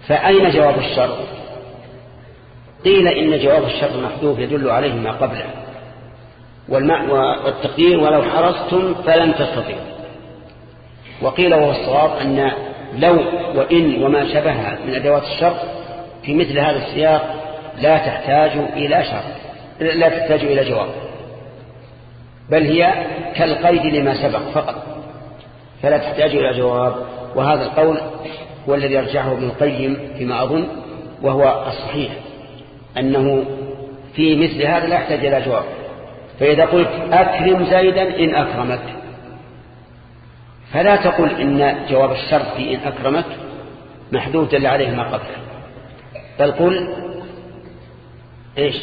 Speaker 1: فأين جواب الشرط؟ قيل إن جواب الشرط محذوف يدل عليه ما قبله. والتقدير ولو حرصتم فلن تستطيعوا. وقيل وهو الصواب أن لو وإن وما شبهها من أدوات الشرط في مثل هذا السياق لا تحتاج إلى شرط لا تحتاج إلى جواب بل هي كالقيد لما سبق فقط فلا تحتاج إلى جواب وهذا القول هو الذي يرجعه ابن القيم فيما أظن وهو الصحيح أنه في مثل هذا لا يحتاج إلى جواب فإذا قلت أكرم زيدا إن أكرمك. فلا تقل إن جواب الشرط في إن أكرمك محدود دل عليه ما قبله. بل قل إيش؟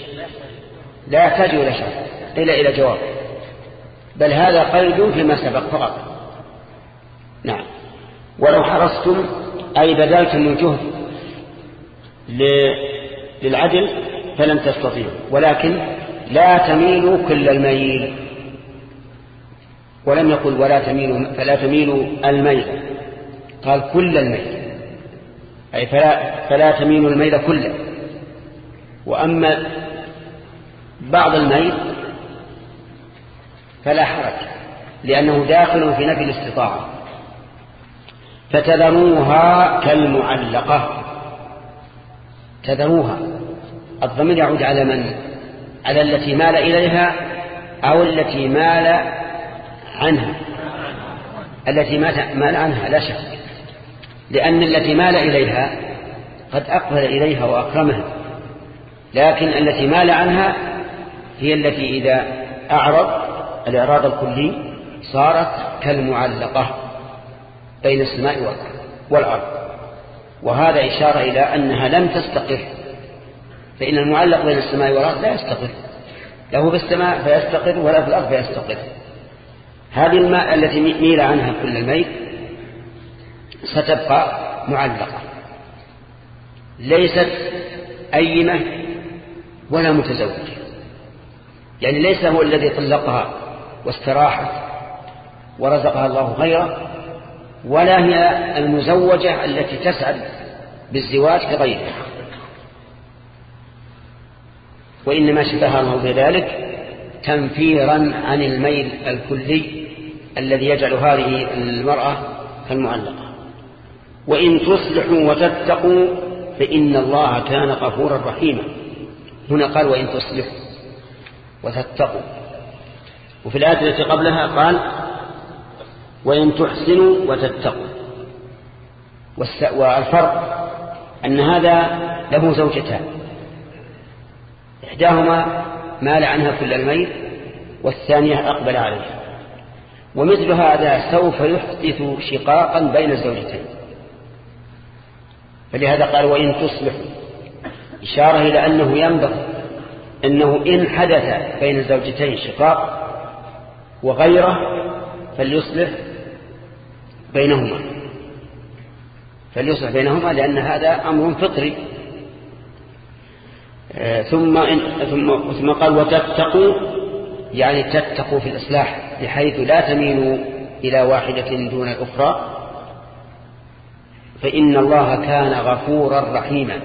Speaker 1: لا يحتاج إلى شرط. إلا إلى جواب. بل هذا قيد فيما سبق فقط. نعم. ولو حرصتم أي بذلتم الجهد للعدل فلن تستطيعوا. ولكن لا تميلوا كل الميل. ولم يقل ولا تميلوا فلا تميلوا الميل. قال كل الميل. أي فلا, فلا تميلوا الميل كله. وأما بعض الميل فلا حرج لأنه داخل في نفي الاستطاعة. فتذروها كالمعلقة. تذروها. الضمير يعود على من؟ على التي مال إليها أو التي مال عنها. التي مال عنها لا شك. لأن التي مال إليها قد أقبل إليها وأكرمها. لكن التي مال عنها هي التي إذا أعرض الإعراض الكلي صارت كالمعلقة بين السماء والأرض. وهذا إشارة إلى أنها لم تستقر. فإن المعلق بين السماء والأرض لا يستقر. له في السماء فيستقر ولا في الأرض فيستقر. هذه الماء التي ميل عنها كل الميت ستبقى معلقة. ليست أيمة ولا متزوجة. يعني ليس هو الذي طلقها واستراحت ورزقها الله غيره ولا هي المزوجة التي تسعد بالزواج كغيرها وإنما شبه الله بذلك تنفيرا عن الميل الكلي الذي يجعل هذه المرأة كالمعلقة وإن تصلحوا وتتقوا فإن الله كان غفورا رحيما. هنا قال وإن تصلحوا وتتقوا. وفي الآية التي قبلها قال وإن تحسنوا وتتقوا. والفرق أن هذا له زوجتان. إحداهما مال عنها كل الميل والثانية أقبل عليها. ومثل هذا سوف يحدث شقاقا بين الزوجتين. فلهذا قال وإن تصلحوا إشارة إلى أنه ينبغي أنه إن حدث بين الزوجتين شقاق وغيره فليصلح بينهما. فليصلح بينهما لأن هذا أمر فطري. آه، ثم ثم قال وتتقوا يعني تتقوا في الإصلاح بحيث لا تميلوا إلى واحدة دون الأخرى. فإن الله كان غفورا رحيما.